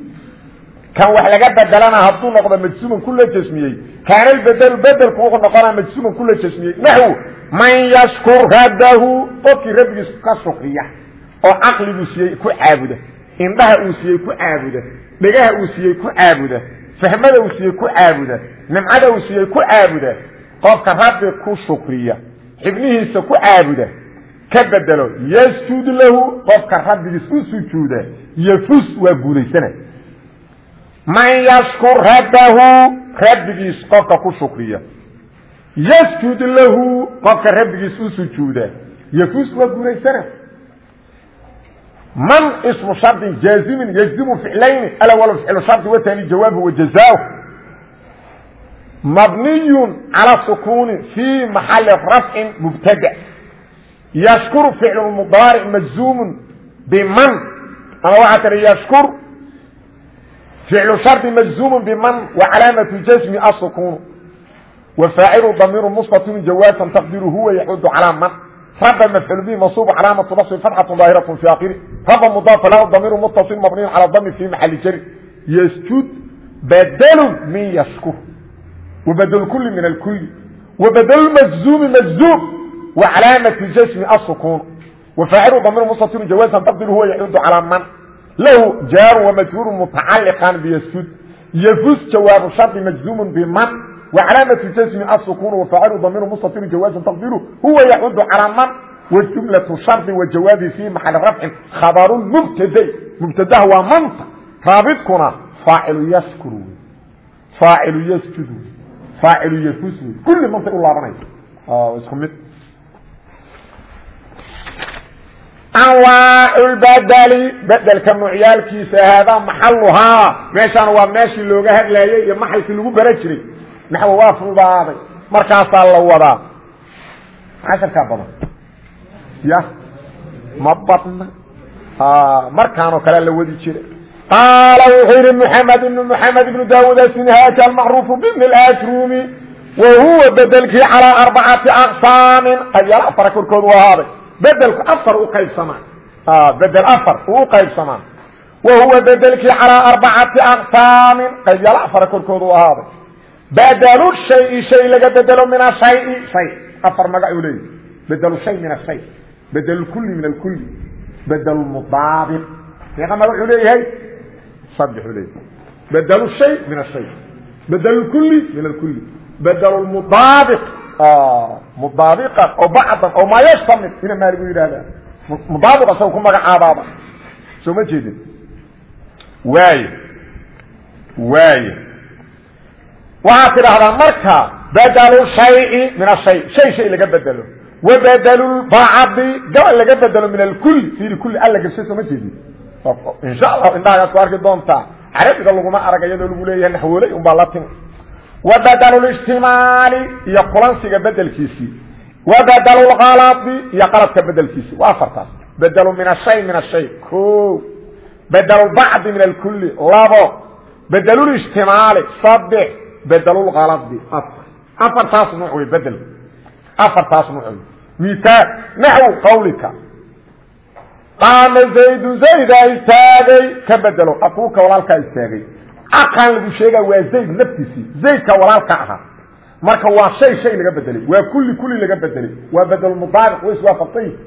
kan wax laga bedelana hadduu noqdo majsuman kula jasmiyey kaana اbdl bedelku wuxuu noqonaa majsuman kula jasmiyey naxو man yashkur rabhu qofkii rabbigiis ka shukriya oo caqliguu siiyey ku caabuda indhaha uu siiyey ku caabuda dhegaha uu siiyey ku caabuda fahmada uu siiyey ku caabuda nimcada uu siiyey ku caabuda qofka rabbi ku shukriya xibnihiisa ku caabuda ka bedelo yasjud lahu qofka rabbigiis u sujuuda yfus waa guulaysana. Man yashkur rabbahu rabbigiis qofka ku shukriya. Yasjud lahu qofka rabbigiis u sujuuda yfus waa guulaysana من اسم شرط جازم يجزم فعلين الأول فعل شرط والثاني جوابه وجزاؤه مبني على السكون في محل رفع مبتدأ يشكر فعل مضارع مجزوم بمن أنا واحد يشكر فعل شرط مجزوم بمن وعلامة جزم السكون وفاعل ضمير مستطيل جوازا تقديره هو يحد على من رب مفعول به منصوب علامة نصب فتحة ظاهرة في آخره رب مضاف له ضمير متصل مبني على الضم في محل جر يسجد بدل من يشكر وبدل كل من الكل وبدل مجزوم مجزوم وعلامة جسم السكون وفاعل ضمير مستتر جوازا تقدر هو يعود على من له جار ومجرور متعلقا بيسجد يفوز جواب شرط مجزوم بمن وعلامة جزم السكون وفاعل ضمير مستتر جوازا تقديره هو يعود على من وجملة شرط وجواب في محل رفع خبر مبتدا مبتدا هو منطق رابطكنا فاعل يشكر فاعل يسجد فاعل يفوز كل منطق الله بني اه اسكم انواع البدل بدل كنوعيالكيسا هذا محلها ماشان waa meeshii looga hadlayay iyo maxalkii lagu bara jiray naxwo waa fududaaday. Markaasaa la wadaa. Casharkaa badan. Ya ma badna. Markaanoo kalea la wadi jira qaala wuxuu yihi mxamed ibnu mxamed ibnu daawud asinhaaki almacruufu bibni lajrumi wahuwa bedelkii calaa arbacati aqsaamin. Qabyal afara korkoodu ahaaday. Bedelku afar uqaybsamaan bedel afar uu uqaybsamaa wahuwa bedelkii calaa arbacati aqsaamin. Qaybyaal afara korkoodu ahaaday badl shay shay laga bedelo min ashayi shay. Afar magac u leeyahy bedel shay min ashay bedel kuli min alkuli bedel mudaabiq meeqa magac u leeyahay? Saddex u leeyahay. Bedel shay min ashay bedel kuli min alkuli bedel mudaabiq. Mudaabiqan oo bacdan oo maa yashtamil ina maaligu yidhahda mudaabiq isaga ku magacaabaaba soo ma jeedin. Waayo waayo waxaad tidhaahdaa marka badalu shayi min ashay shay shay laga bedelo wa badlu bacdi gabal laga bedelo min alkuli fiiri kulli alla gabshay soo ma jeedin. Insha allah indhahagaas ku arki doontaa carabiga laguma arag iyadoo lagu leeyahay naxwooley un baa la timi wa badlu ijtimaali iyo kulansiga bedelkiisii wa badlu lkaladi iyo qaladka bedelkiisii waa afartaas. Bedelu min ashay min ashay. Ko bedelu bacdi min alkuli labo. Bedelulijtimaali saddex bedelulkaladi afar. Afartaas nuuc wey bedel afartaas nuuc wey miaal naxwu qawlika. Qaama zaydu zaydaa istaagay ka bedelo akuuka walaalkaa istaagay aqan lagu sheega waa zayd naftiisii. Zaydka walaalka ahaa marka waa shay shay laga bedelay waa kulli kulli laga bedelay waa bedelmudaabiq way iswaafaqsan yihiin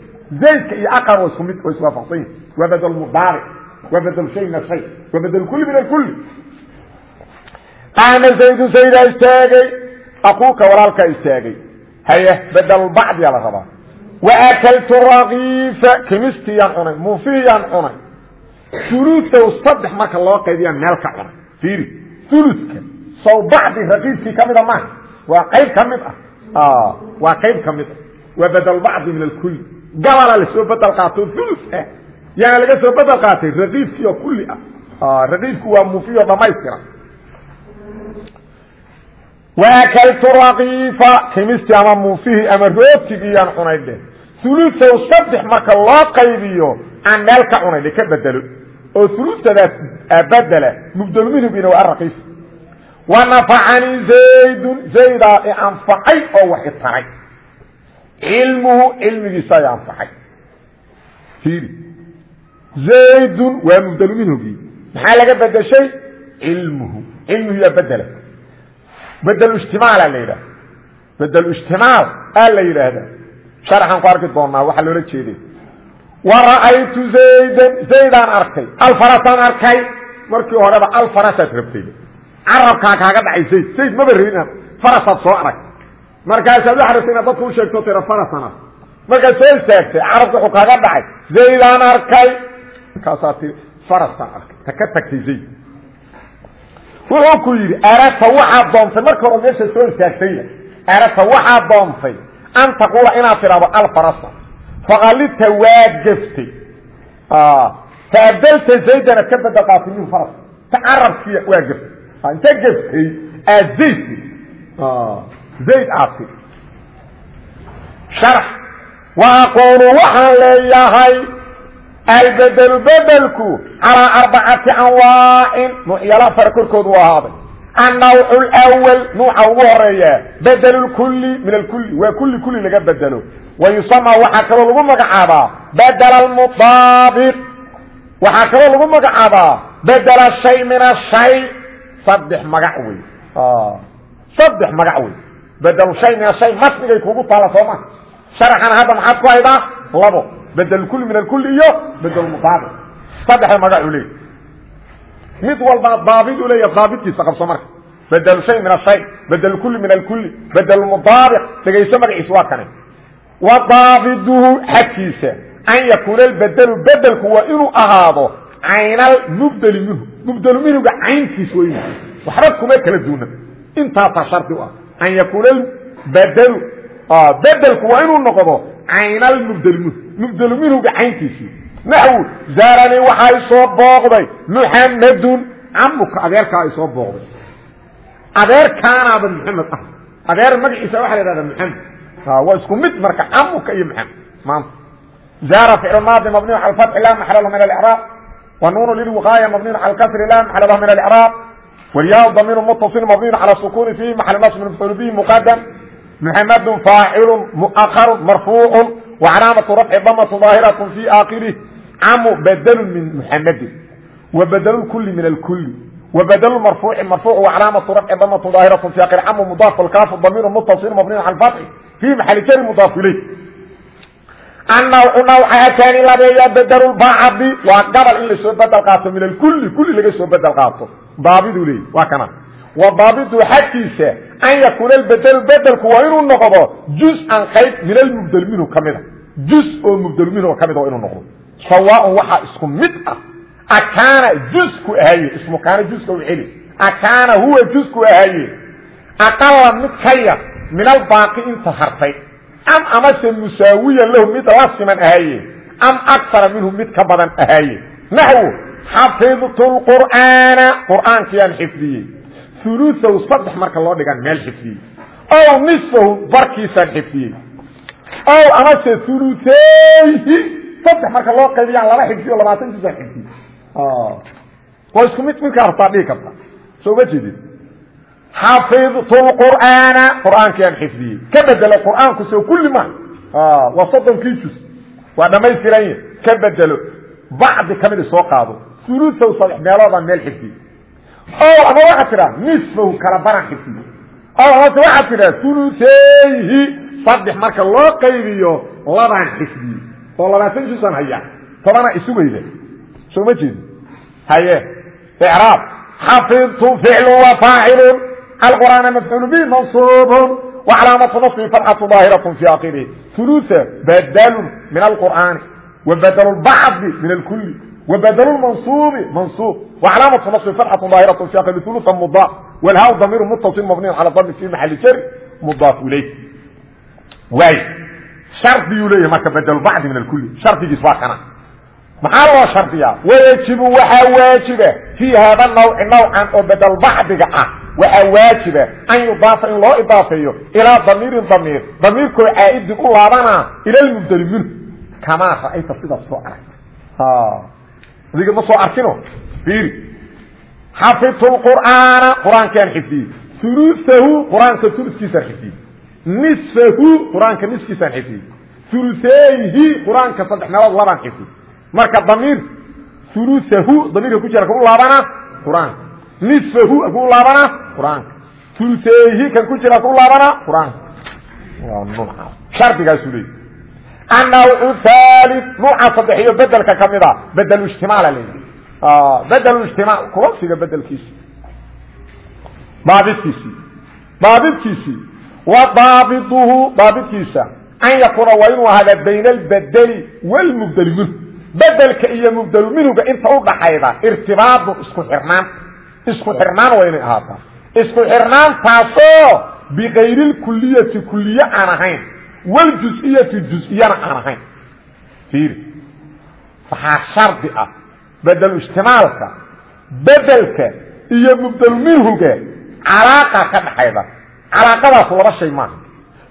zaydka iyo aqan waa isku mid way iswaafaqsan yihiin waa bedelmudaabiq waa bedel shay min ashay waa bedel kulli min alkulli qaama zaydu zaydaa istaagay. Akuuka walaalkaa istaagay. Haye bedelbacdiyaa la rabaa. Waakaltu rakiifa kimistiyaan cunay muufihiyaan cunay. Uludow saddex marka loo qaybiyaan meel ka cunay. Fiiri uludka sow bacdi rakiibkii ka mida maaha waa qayb ka mid ah. Waa qayb ka mid ah. Waa bedelbacdi min alkuli gabalaa la soo bedel qaato ulud ah. Yaana laga soo bedel qaatay rakiibkii oo kulli ah. Rakiibku waa muufiyo dhamaystiran waakaltu rakiifa kimistii ama muufihii ama rootigiyaan cunay dheh ulusow saddex marka loo qaybiyo aan meel ka cunay dhe ka bedelo oo uludadaas bedela mubdelminhugina waa arakiis wa nafacanii zaydun zaydaa i anfacay oo wax i taray cilmuhu cilmigiisa i anfacay fiiri zaydun waa mubdelminhugii maxaa laga bedeshay cilmuhu cilmuhu bedela bedel ijtimaala la yidhaha bedel ijtimaal aa la yidhaahda sharxaan ku arki doonaa waxaa loola jeeday. Wa ra'aytu zaydan zaydaan arkay. Alfarasaan arkay. Markii horeba alfarasaad rabtay. Carabkaa kaaga dhacay zayd. Zayd maba rabin farasaad soo arag. Markaasaad waxaa rabtay inaad dadka u tira farasana. Markaad soo istaagtay carabka wuxuu kaaga dhacay. Zaydaan arkay. Markaasaa tii farasaan arkay. Ta ka tagtay zayd wuxuu ku yidhi arata waxaad doontay. Marka hore meesha soo istaagtayna arata waxaad doontay an taquula inaad tidhahdo alfarasa. Faqalidta waa geftay faabdelta zaydan ad ka bedel qaatay min faras. Ta carabkiya waa geftay inta geftay aad zayd zayd aad tii sharx. Wa aquulu waxaan leeyahay albedelu bedelku calaa arbacati anwaacin nuucyala afar korkoodu u ahaaday annawcu lwal nuuca ugu horreeya bedel lkuli min alkuli waa kulli kulli laga bedelo wa yusama waxaa kaloo lagu magacaabaa bedel almudaabiq waxaa kaloo lagu magacaabaa bedel shay min ashay saddex magac wey saddex magac wey bedel shay min ashay masnigay kugu taala sooma sharaxana hadda maxaad ku haydaa labo bedel kuli min alkuli iyo bedel mudaabiq saddexda magac u leey mid walba daabid u leeya daabidkiisa qabso marka. Bedel shay min ashay bedel kuli min alkuli bedel mudaabiq dhegayso magaciisa waa kane wa daabiduhu xadkiisa an yakuuna albedelu bedelku waa inuu ahaado caynal mubdeli minhu. Mubdelu minhuga cayntiis waa inu waxba kuma kala duuna intaasaa shardi u ah. An yakuuna bedelu bedelku waa inuu noqdo caynal mubdeli minhu mubdelu minhuga cayntiisii naxwu zaaranii waxaa isoo booqday muxamedun camuka adeerkaa isoo booqday adeerkaanaaba maxamed ah adeer magaciisa waxa la ihahda maxamed waa isku mid marka camuka iyo maxamed maanta zaara ficl maadi mabniyu cala fatxi la maxal lahu min alicraab wa nuunu lilwiqaaya mabniyu cala kasri la maxal lahu min alicraab walyaa damiir mutaصil mabniyu cala sukuni fi maxal nas min mafcuul muqadam muxamedun faacilu muaharu marfuucu wacalaamatu rafci damatu daahiraة fi aakirih camu badlu min muxamedin wa badl kuli min alkuli wa badl marfuuci marfuuc wacalaamatu rafci damatu daahiraة fi akir camu mudaaf alkaafu damiir mutaصil mabniyu cala fatxi fi maxali jari mudaaf ilay annawcu nawca ataani labeeya bedel bacdi waa gabal in lasoo bedel qaato min alkuli kuli laga soo bedel qaato daabiduu leeyay waa kana daabitu xadkiisa an yakuuna albedelu bedelku waa inuu noqdo juz-an qayb min almubdel minhu ka mida juz oo mubdel minhu ka mida waa inuu noqdo. Sawaaun waxaa isku mid ah. Akaana jusku ahaye ismu kaana juska u akaana huwa jusku ahaye aqala mid ka yar min albaaqi inta hartay. Am amase musaawiyan lahu mid la siman ahaye am akara minhu mid ka badan ahaye naxwu xafidtu lqur'aana qur'aankiyaan xifdiyey ulusahu saddex marka loo dhigan meel xifdiyey. Ow nisfahu barkiisaan xifdiyey. Ow amase uluayhi saddex marka loo qaybiyaan laba xifdiyo labaatan jusaan xifdiyey. Waa isku mid midkaa rabtaa dhigi karta. Soo ma jeedid xafidtu lqur'aana qur'aankiyaan xifdiyey. Ka bedelo qur'aanku soo kulli ma. Waa soddonkii jus waa dhammaystiranya ka bedelo bacdi kamida soo qaado. Ulusahu saddex meeloodaan meel xifdiyey o ama waxaad tidhaa nisfahu kala baran xifdiyo o amase waxaad tidhaa uluayhi saddex marka loo qaybiyo labaan xifdiyey oo labaatan jusaan hayaa tobana isugayda soo ma jeedi haye icraab. Xafidtu ficlu wa faacilun. Alqur'aana mafcuul bi mansuubun. Wacalaamatu nasbi fatxatu daahiratu fi akhirihi uluثa badalun min alqur'aani. Wa badlu bacdi min alkuli badlu mansuubi mansuub wacalaamatu nasbi fatxatu daahiratu fi akhirihi uluثa mudaaf walhaa damiiru mutasil mabniyu cala dami fi maxali jari mudaaf ilayh waay shardiyuu leeyahy marka badlbacdi min alkuli shardigiis waa kana maxaa loo shardiyaa wayajibu waxaa waajiba fii haada nawci nawcan oo bedelbacdiga ah waxaa waajiba an yudaafa in loo idaafeeyo ilaa damiirin damiir damiirkoo caaidin u laabanaa ila lmubdeli minhu kamaa ra'ayta sidaas soo aragta adiga ma soo arkino? Fiiri. Xafidtu lqur'aana qur'aankaan xifdiyey. Ulusahu qur'aanka uluskiisaan xifdiyey. Nisfahu qur'aanka niskiisaan xifdiyey. Ulueyhi qur'aanka saddex meelood labaan xifdiyey. Marka damiir uluahu damiirka ku jira kau laabana qur'aanka. Nisfahu ku laabana qur'aanka. Ulueyhi kan ku jira ku laabana qur'aanka. Shardigaasu leey annawcu haali nuuca saddexiyo bedelka ka mid a bedel ijtimaala leey bedel ijtimaal kulasiga bedelkiisi daabidkiisii daabidkiisii wa daabiduhu daabidkiisa an yakuuna waa inuu ahaada bayna albedeli wlmubdeli minhu bedelka iyo mubdelu minhuga inta udhaxayda irtibaadun isku xirnaan isku xirnaan waa inay ahaataa isku xirnaantaasoo bikayri lkuliyati kuliye aan ahayn waljus-iyati jus-iyana aan ahayn. Fiiri. Waxaa shardi ah bedelu ijtimaalka bedelka iyo mubdelu minhuga calaaqa ka dhaxayda calaaqadaasu laba shay maaha.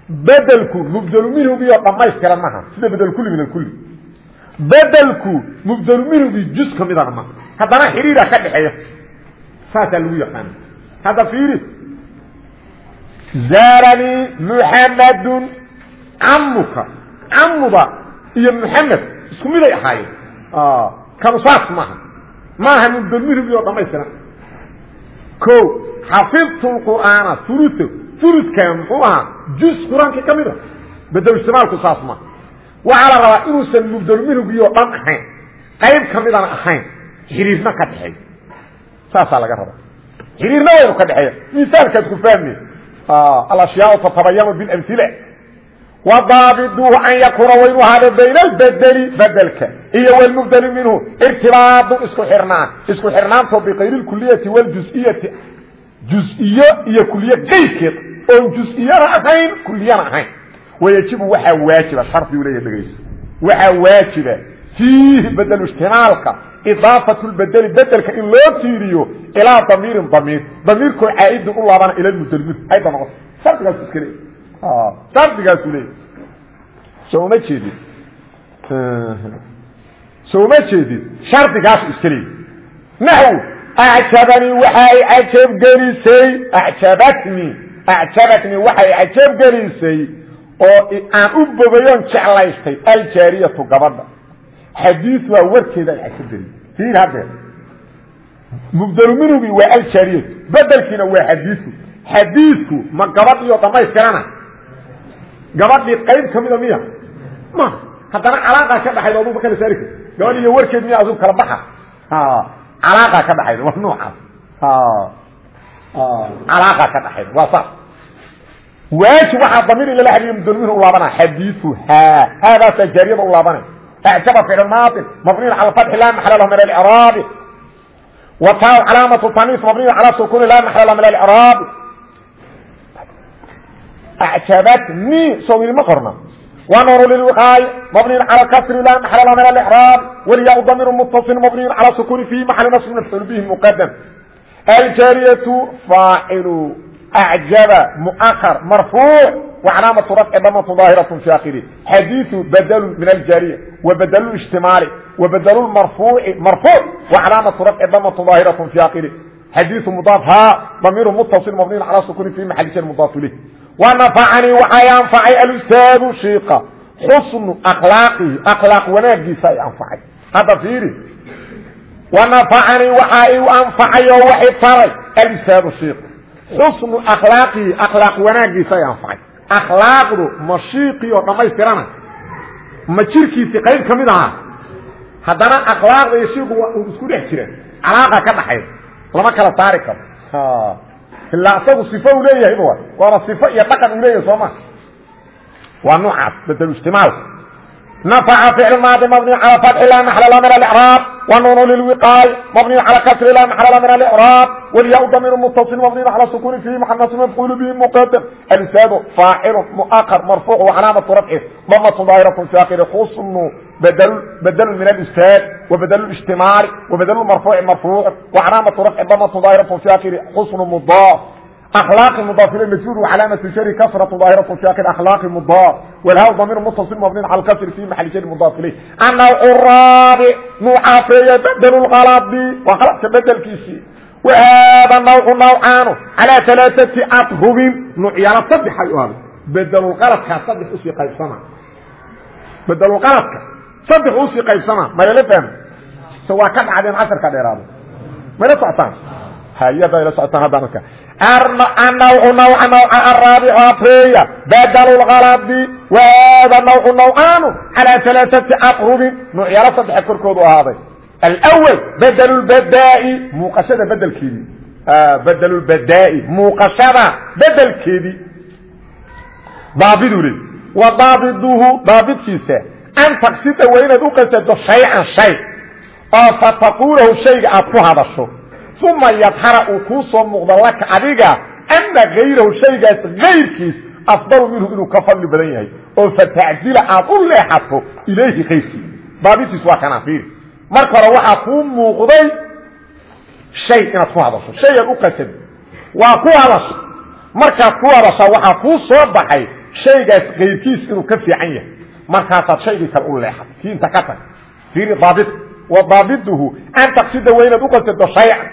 Bedelku mubdelu minhugiyo dhamaystiran maaha sida bedelkuli min alkuli bedelku mubdelu minhugii juz ka midana ma haddana xiriira ka dhexeeya saasaa lagu yaqaana hadda fiiri. Zaaranii muxamadun camuka camuda iyo muxamed isku miday ahaayeen kanu saas maaha. Maaha minhugii oo dhamaystiran ko xafidtu lqur'aana uluo uludka muxuu ahaa juz qur'aanka ka mid a bedelu istimaalku saas maaha. Waxaa la rabaa inuusan mubdelu minhugiyo dhan ahayn qayb ka midana ahayn xiriirna ka dhexeeyo saasaa laga rabaa. Xiriirna waynu ka dhexeeya. Misaalkaad ku fahmi. Alashyaau tatabayanu bilamhila wadaabiduhu an yakuuna waynu ahaada bayna albedeli bedelka iyo wlmubdeli minhu irtibaadu isku xirnaan isku xirnaanto bikayri lkuliyati wljus-iyati jus-iyo iyo kuliye qayrkeed oon jus-iyana ahayn kuliyana ahayn wayajibu waxaa waajiba shardigu leeya dhegayso waxaa waajiba fiihi bedelu ijtimaalka idaafatu lbedeli bedelka in loo tiiriyo ilaa damiirin damiir damiirkoo caaidin u laabana ila mubdel minhu ayda noqoto shardigaasu iska shardigaasu leey soo ma jeedid soo ma jeedid shardigaasu iska leey naxw acjabanii waxay cajabgelisay acjabatnii acjabatnii waxay cajabgelisay oo aan u bogayoon jeclaystay aljaariyatu gabadha. Xadiis waa warkeeda ay cajabgeli fiir haddee mubdelu minhugii waa aljaariyatu. Bedelkiina waa xadiisu. Xadiisku ma gabadhiyo dhamaystirana gabadhii qayb kamida miya? Ma haddana calaaqa ka dhaxayd oduba kala saari karti gabadh iyo warkeed miya aduu kala baxa. Calaaqa ka dhaxayda waa noocaas. Calaaqa ka dhaxayda waa saas. Waajib waxaa damiir in lala xiriiriyo mudolmihi u laabana xadiiu ha haadaasaa jaariyada u laabanay acjaba ficl maadin mabniyin cala fatxi laa maxala lahu min alcraabi wa taa calaamatu taniis mabniyin cala sukuni laa maxala lahu min alcraabi ajabatnii soomil ma qorna wnunu lilwiqaay mabniyun cala kasri la maxala min alixraam weliyaa damiru muttasil mabniyun cala sukuuni fii maxali nasb mafcuul bihi muqadam aljaariyatu faacilu acjaba muakar marfuuc wacalaamatu rafci damatu daahiratu fi akhiri xadiiu badlu min aljaariya wabadlu ijtimaali wabadlu marfuuci marfuuc wacalaamatu rafci damatu daahiratu fi akhiri xadiiu mudaaf ha damiru muttasil mabniyun cala sukuuni fii maxali shay mudaaf ileyh له ونفعني waxaa anfacay alustaadu shiika xusnu akhlaaqihi akhlaaq wanaagiisa ay anfacay hadda fiiri wanafacanii waxaa iu anfacay oo waxay taray alustaadu shiika xusnu akhlaaqihi akhlaaq wanaagiisa ay anfacay akhlaaqdu ma shiiqii oo dhammaystirana ma jirkiisii qayb ka mid ahaa haddana akhlaaqda iyo shiiku waa isku dhex jiraan calaaqa ka dhaxayda lama kala saari karo ilaa isagu sifo u leeyahayba wa waana sifo iyo dhaqan u leeyahay sooma waa noocaas bedlujtimaal nafaca ficl maadi mabni cala fatxi laa maxlala min alicraab wanuunu lilwiqaay mabni cala kasri laa maxlala min alicraab walyaa damiir mutasil mabni cala sukuni fihi maxanas mafcuul bihi muqadam alisaadu faacilu muakar marfuuc wacalaamatu rafci damatun daahiratu fi akhiri xusnu بدل من الاستاad وبdل الاجتiماaع وبdل المرفوع مرفوع وعلامة رفع ضمة ظاهرة في آخر حسن مضاف أخلاق مضاف إلى مجهول وعلامة الجر كسرة ظاهرة في آخر أخلاق مضاف والهاء ضمير متصل مبني على الكسر في محل جر مضاف إليه النوع الرابع نوعافية بدل الغلط وغلط bedelkiisi وهذا النوع نوعaan على ثلاثة أطهب نوعyaal صدح ay ahaaday bedل الغلطka صدح usii qaybsama bedل الغلطka saddex usii qaybsama mayla fahm se waa ka dhacdeen casarka dheeraado mayla socotaan hayada ila socotaan hadda marka النوع نوع نوع الرابع أطرية بدل الغلط وهذا نوع نوعان على ثلاثة أطرب نوع يلا صدح كركود هذا الأول بدل البداء موقشدة بدل كيدي آه بدل البداء موقشدة بدل كيدي ضابط لي وضابطه ضابط كيسة an taksida waa inaad u qasado shaycan shay oo fataquulahu shayga aad ku hadasho uma yadhara uu kuu soo muuqdo laka adiga ana gayrahu shaygaas gayrkiis afdalu minhu inuu ka fadli badan yahay oo fatacdila aad u leexato ilayhi kayrkii baabitiis waa kana fiiri marka hore waxaa kuu muuqday shay inaad ku hadasho shay aad u qasado waa ku hadasho markaad ku hadashaa waxaa kuu soo baxay shaygaas kayrkiis inuu ka fiican yahay markaasaad shaygii kale u leexat kii inta ka tag fiiri daabit wa daabiduhu an taksida waa inaad uqasado shaycan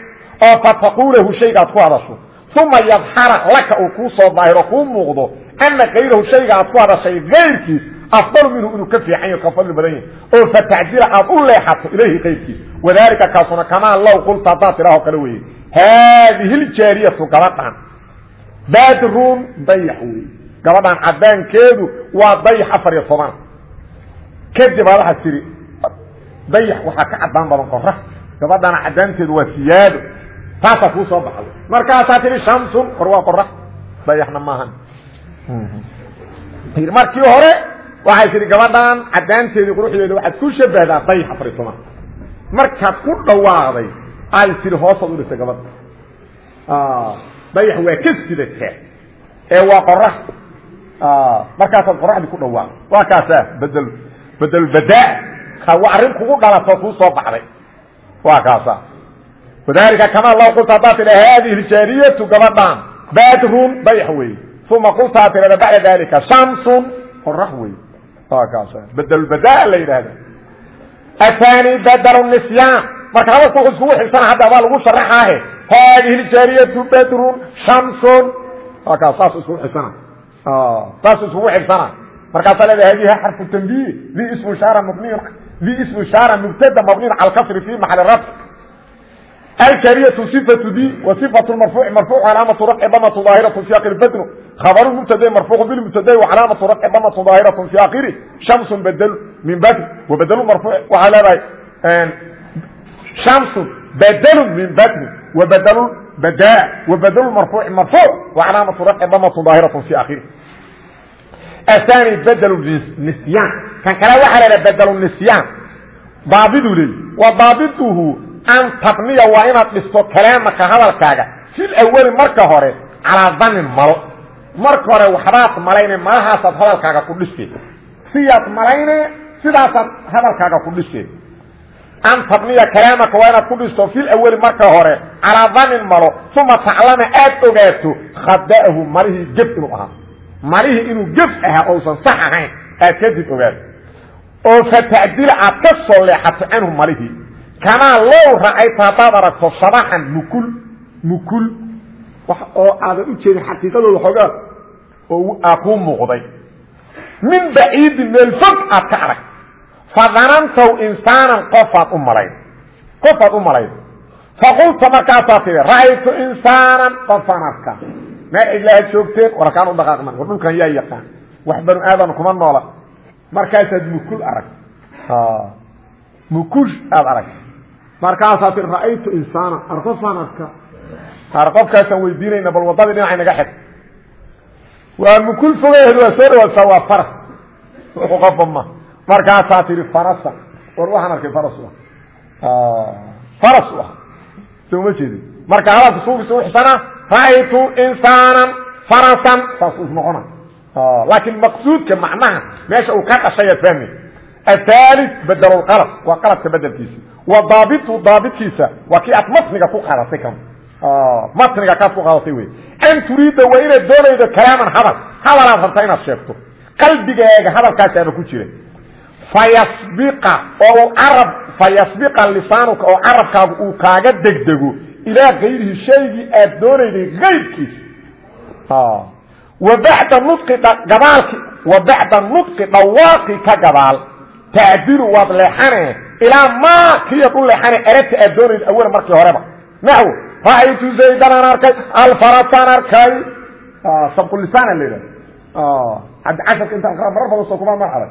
oo fataquulahu shaygaad ku hadasho uma yadhara laka uu kuu soo daahiro kuu muuqdo ana kayrahu shayga aad ku hadashay kayrkiis afdalu minhu inuu ka fiican ka fadli badan yahay oo fatacdila aad u leexato ilayhi kayrkiis wadalika kaasuna kamaa low qulta haddaad tidhaho kale weye haadihi ljaariyatu gabadhan badrun dayax wey gabadhan cadaankeedu waa dayax afar iyo toban kadib aad waxaad tihi dayax waxaa ka cadaan badan qora gabadhana cadaanteedu waa siyaado taasaa kuu soo baxday. Markaasaa tihi shamsun war waa qora dayaxna maahan. Markii hore waxay tihi gabadhan cadaanteedii quruxdeeda waxaad ku shabahdaa dayax toban markaad ku dhawaaqday ay tihi hoosaad udhigtay gabadha dayax waa ka sidataa ee waa qora markaasaad qoraxdii ku dhawaaqday waa kaasa bedel bedelbada waa arrin kugu dhalato kuu soo baxday. Waa kaasa wadalika kamaa law qulta haddaad tidha hadihi ljaariyatu gabadhan badrun dayax wey uma qultaa tidhada bacda dalika shamsun qorax wey waa kaasa bedelbada la yidhaahda athani badl nisyaan marka hadalka wuxuu iskugu xilsana hadda baa lagu sharaxaahe hadihi ljaariyatu badrun shamsun saas iskugu xilsana saas iskugu xilsana markaasaa leeda hadiha xarfu tanbiih di ismu ishaara mabniy di ismu ishaara mubtada mabniyn cala kasri fi maxali rafc alkariyatu sifatu di wa sifatu marfuuci marfuuc calaamatu rafci damatu daahiratu fi akhiri badnu khabaru mubtadai marfuucu bilmubtadai wa calaamatu rafci damatu daahiratu fi akhiri shamsun badelu min badr wa badelu marfuuc waxaa leedahay shamsun badelu min badri wa badelu bada wabadl marfuuci marfuuc wacalaamatu rafci damatun daahiratun fi akhiri athani badl nisyaan kan kale waxaa la dhaha badl nisyaan daabiduu leey wa daabiduhu an tabniya waa inaad dhisto kalaamaka hadalkaaga. Fil awali marka hore calaa danin malo marka hore waxbaad malayne malahaasaad hadalkaaga ku dhisee siyaad malayne sidaasaad hadalkaaga ku dhisee an tabniya kalaamaka waa inaad ku dhisto fil awali marka hore calaa danin malo uma taclama aad ogaato khada'ahu malihii gef inuu ahaa. Malihii inuu gef ahaa ousan sax ahayn aad kadib ogaato oo fatacdila aad ka soo leexato canhu malihii kamaa low racayta haddaad aragto shabaxan mukul. Mukul oo aadan ujeedin xaqiiqadooda xoogaa oo aa kuu muuqday. Min baciidin meel fog aad ka arag. Fadanantaw insaanan qofaad u malayd qofaad u malayd faqulta markaasaa tihi ra'aytu insaanan qofaan arka meel cidlaaha joogteen warkaan u dhaqaaqman. War dhulkan yaa yaqaan. Wax banu aadan kuma noola. Markaasaad mukul arag. Mukush aad arag markaasaa tii ra'aytu insaanan ar qofaan arka. Ar qofkaasaan weydiinayna bal waddadii dhinacay naga xig waa mukul fogeed waa soo dhawaadsaa waa faras. Wuxuu qofa ma. Markaasaa tihi farasa. War waxaan arkay faras u ah. Faras u ah. Soo jeedin. Marka hadalka suugisa uxsana ra'aytu insaanan farasan. Saas u noqona laakiin maqsuudka macnaha meesha uu ka dhashayaad fahmi athaalith bedelulqalad waa qaladka bedelkiisa wa daabitu daabitkiisa waa kii aad matniga ku qaadatay kan. matniga kaad ku qaadatay wey an turiida waa inaad doonaydo kalaaman hadal. Hadalaad rabtaa inaad sheegto. Qalbigaaga hadalkaasaaba ku jira. Fayasbiqa oo uu carab fayasbiqa lisaanuka oo carabkaagu uu kaaga degdego ilaa kayrihi shaygii aad doonayday kayrkiisa wa bacda nudqi gabaalki wa bacda nudqi dhawaaqi ka gabaal tacdilu waad leexane ilaa maa kiyaad u leexane eragta aad doonayda awala markii horeba naxw ra'aytu zaydan arkay alfarasaan arkay sabqulisaana la yidhahda haddi casharka intaan marar badan soo kuma mar arag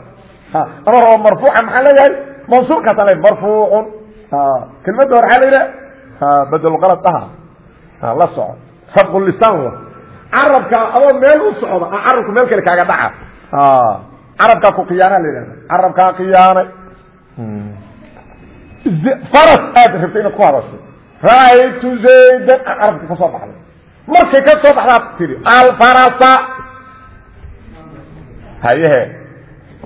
ama raba marfuuca maxaa leeyahay mansuurkaasa le marfuucun kelmadda hore maxaa la yidhaha bedelqalad aha la soco sabqulisaan carabka adoo meel u socda carabku meel kale kaaga dhaca carabkaa ku khiyaana la yidhahda carabkaa khiyaanay. Faras aad rabtay inaad ku hadasho ra'aytu zaydan carabka ka soo baxday. Markay ka soo baxdaad tidhi alfarasa hayehe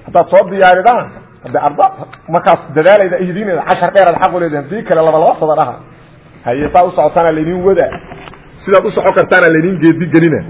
haddaad soo diyaaridaan hadde arda markaas dadaalayda ihdinayda cashar dheeraad xaq u leedahay haddii kale laba laba sada dhaha haye saa u socotaana laydin wada. Sidaad u socon kartaana laydin geedi gelina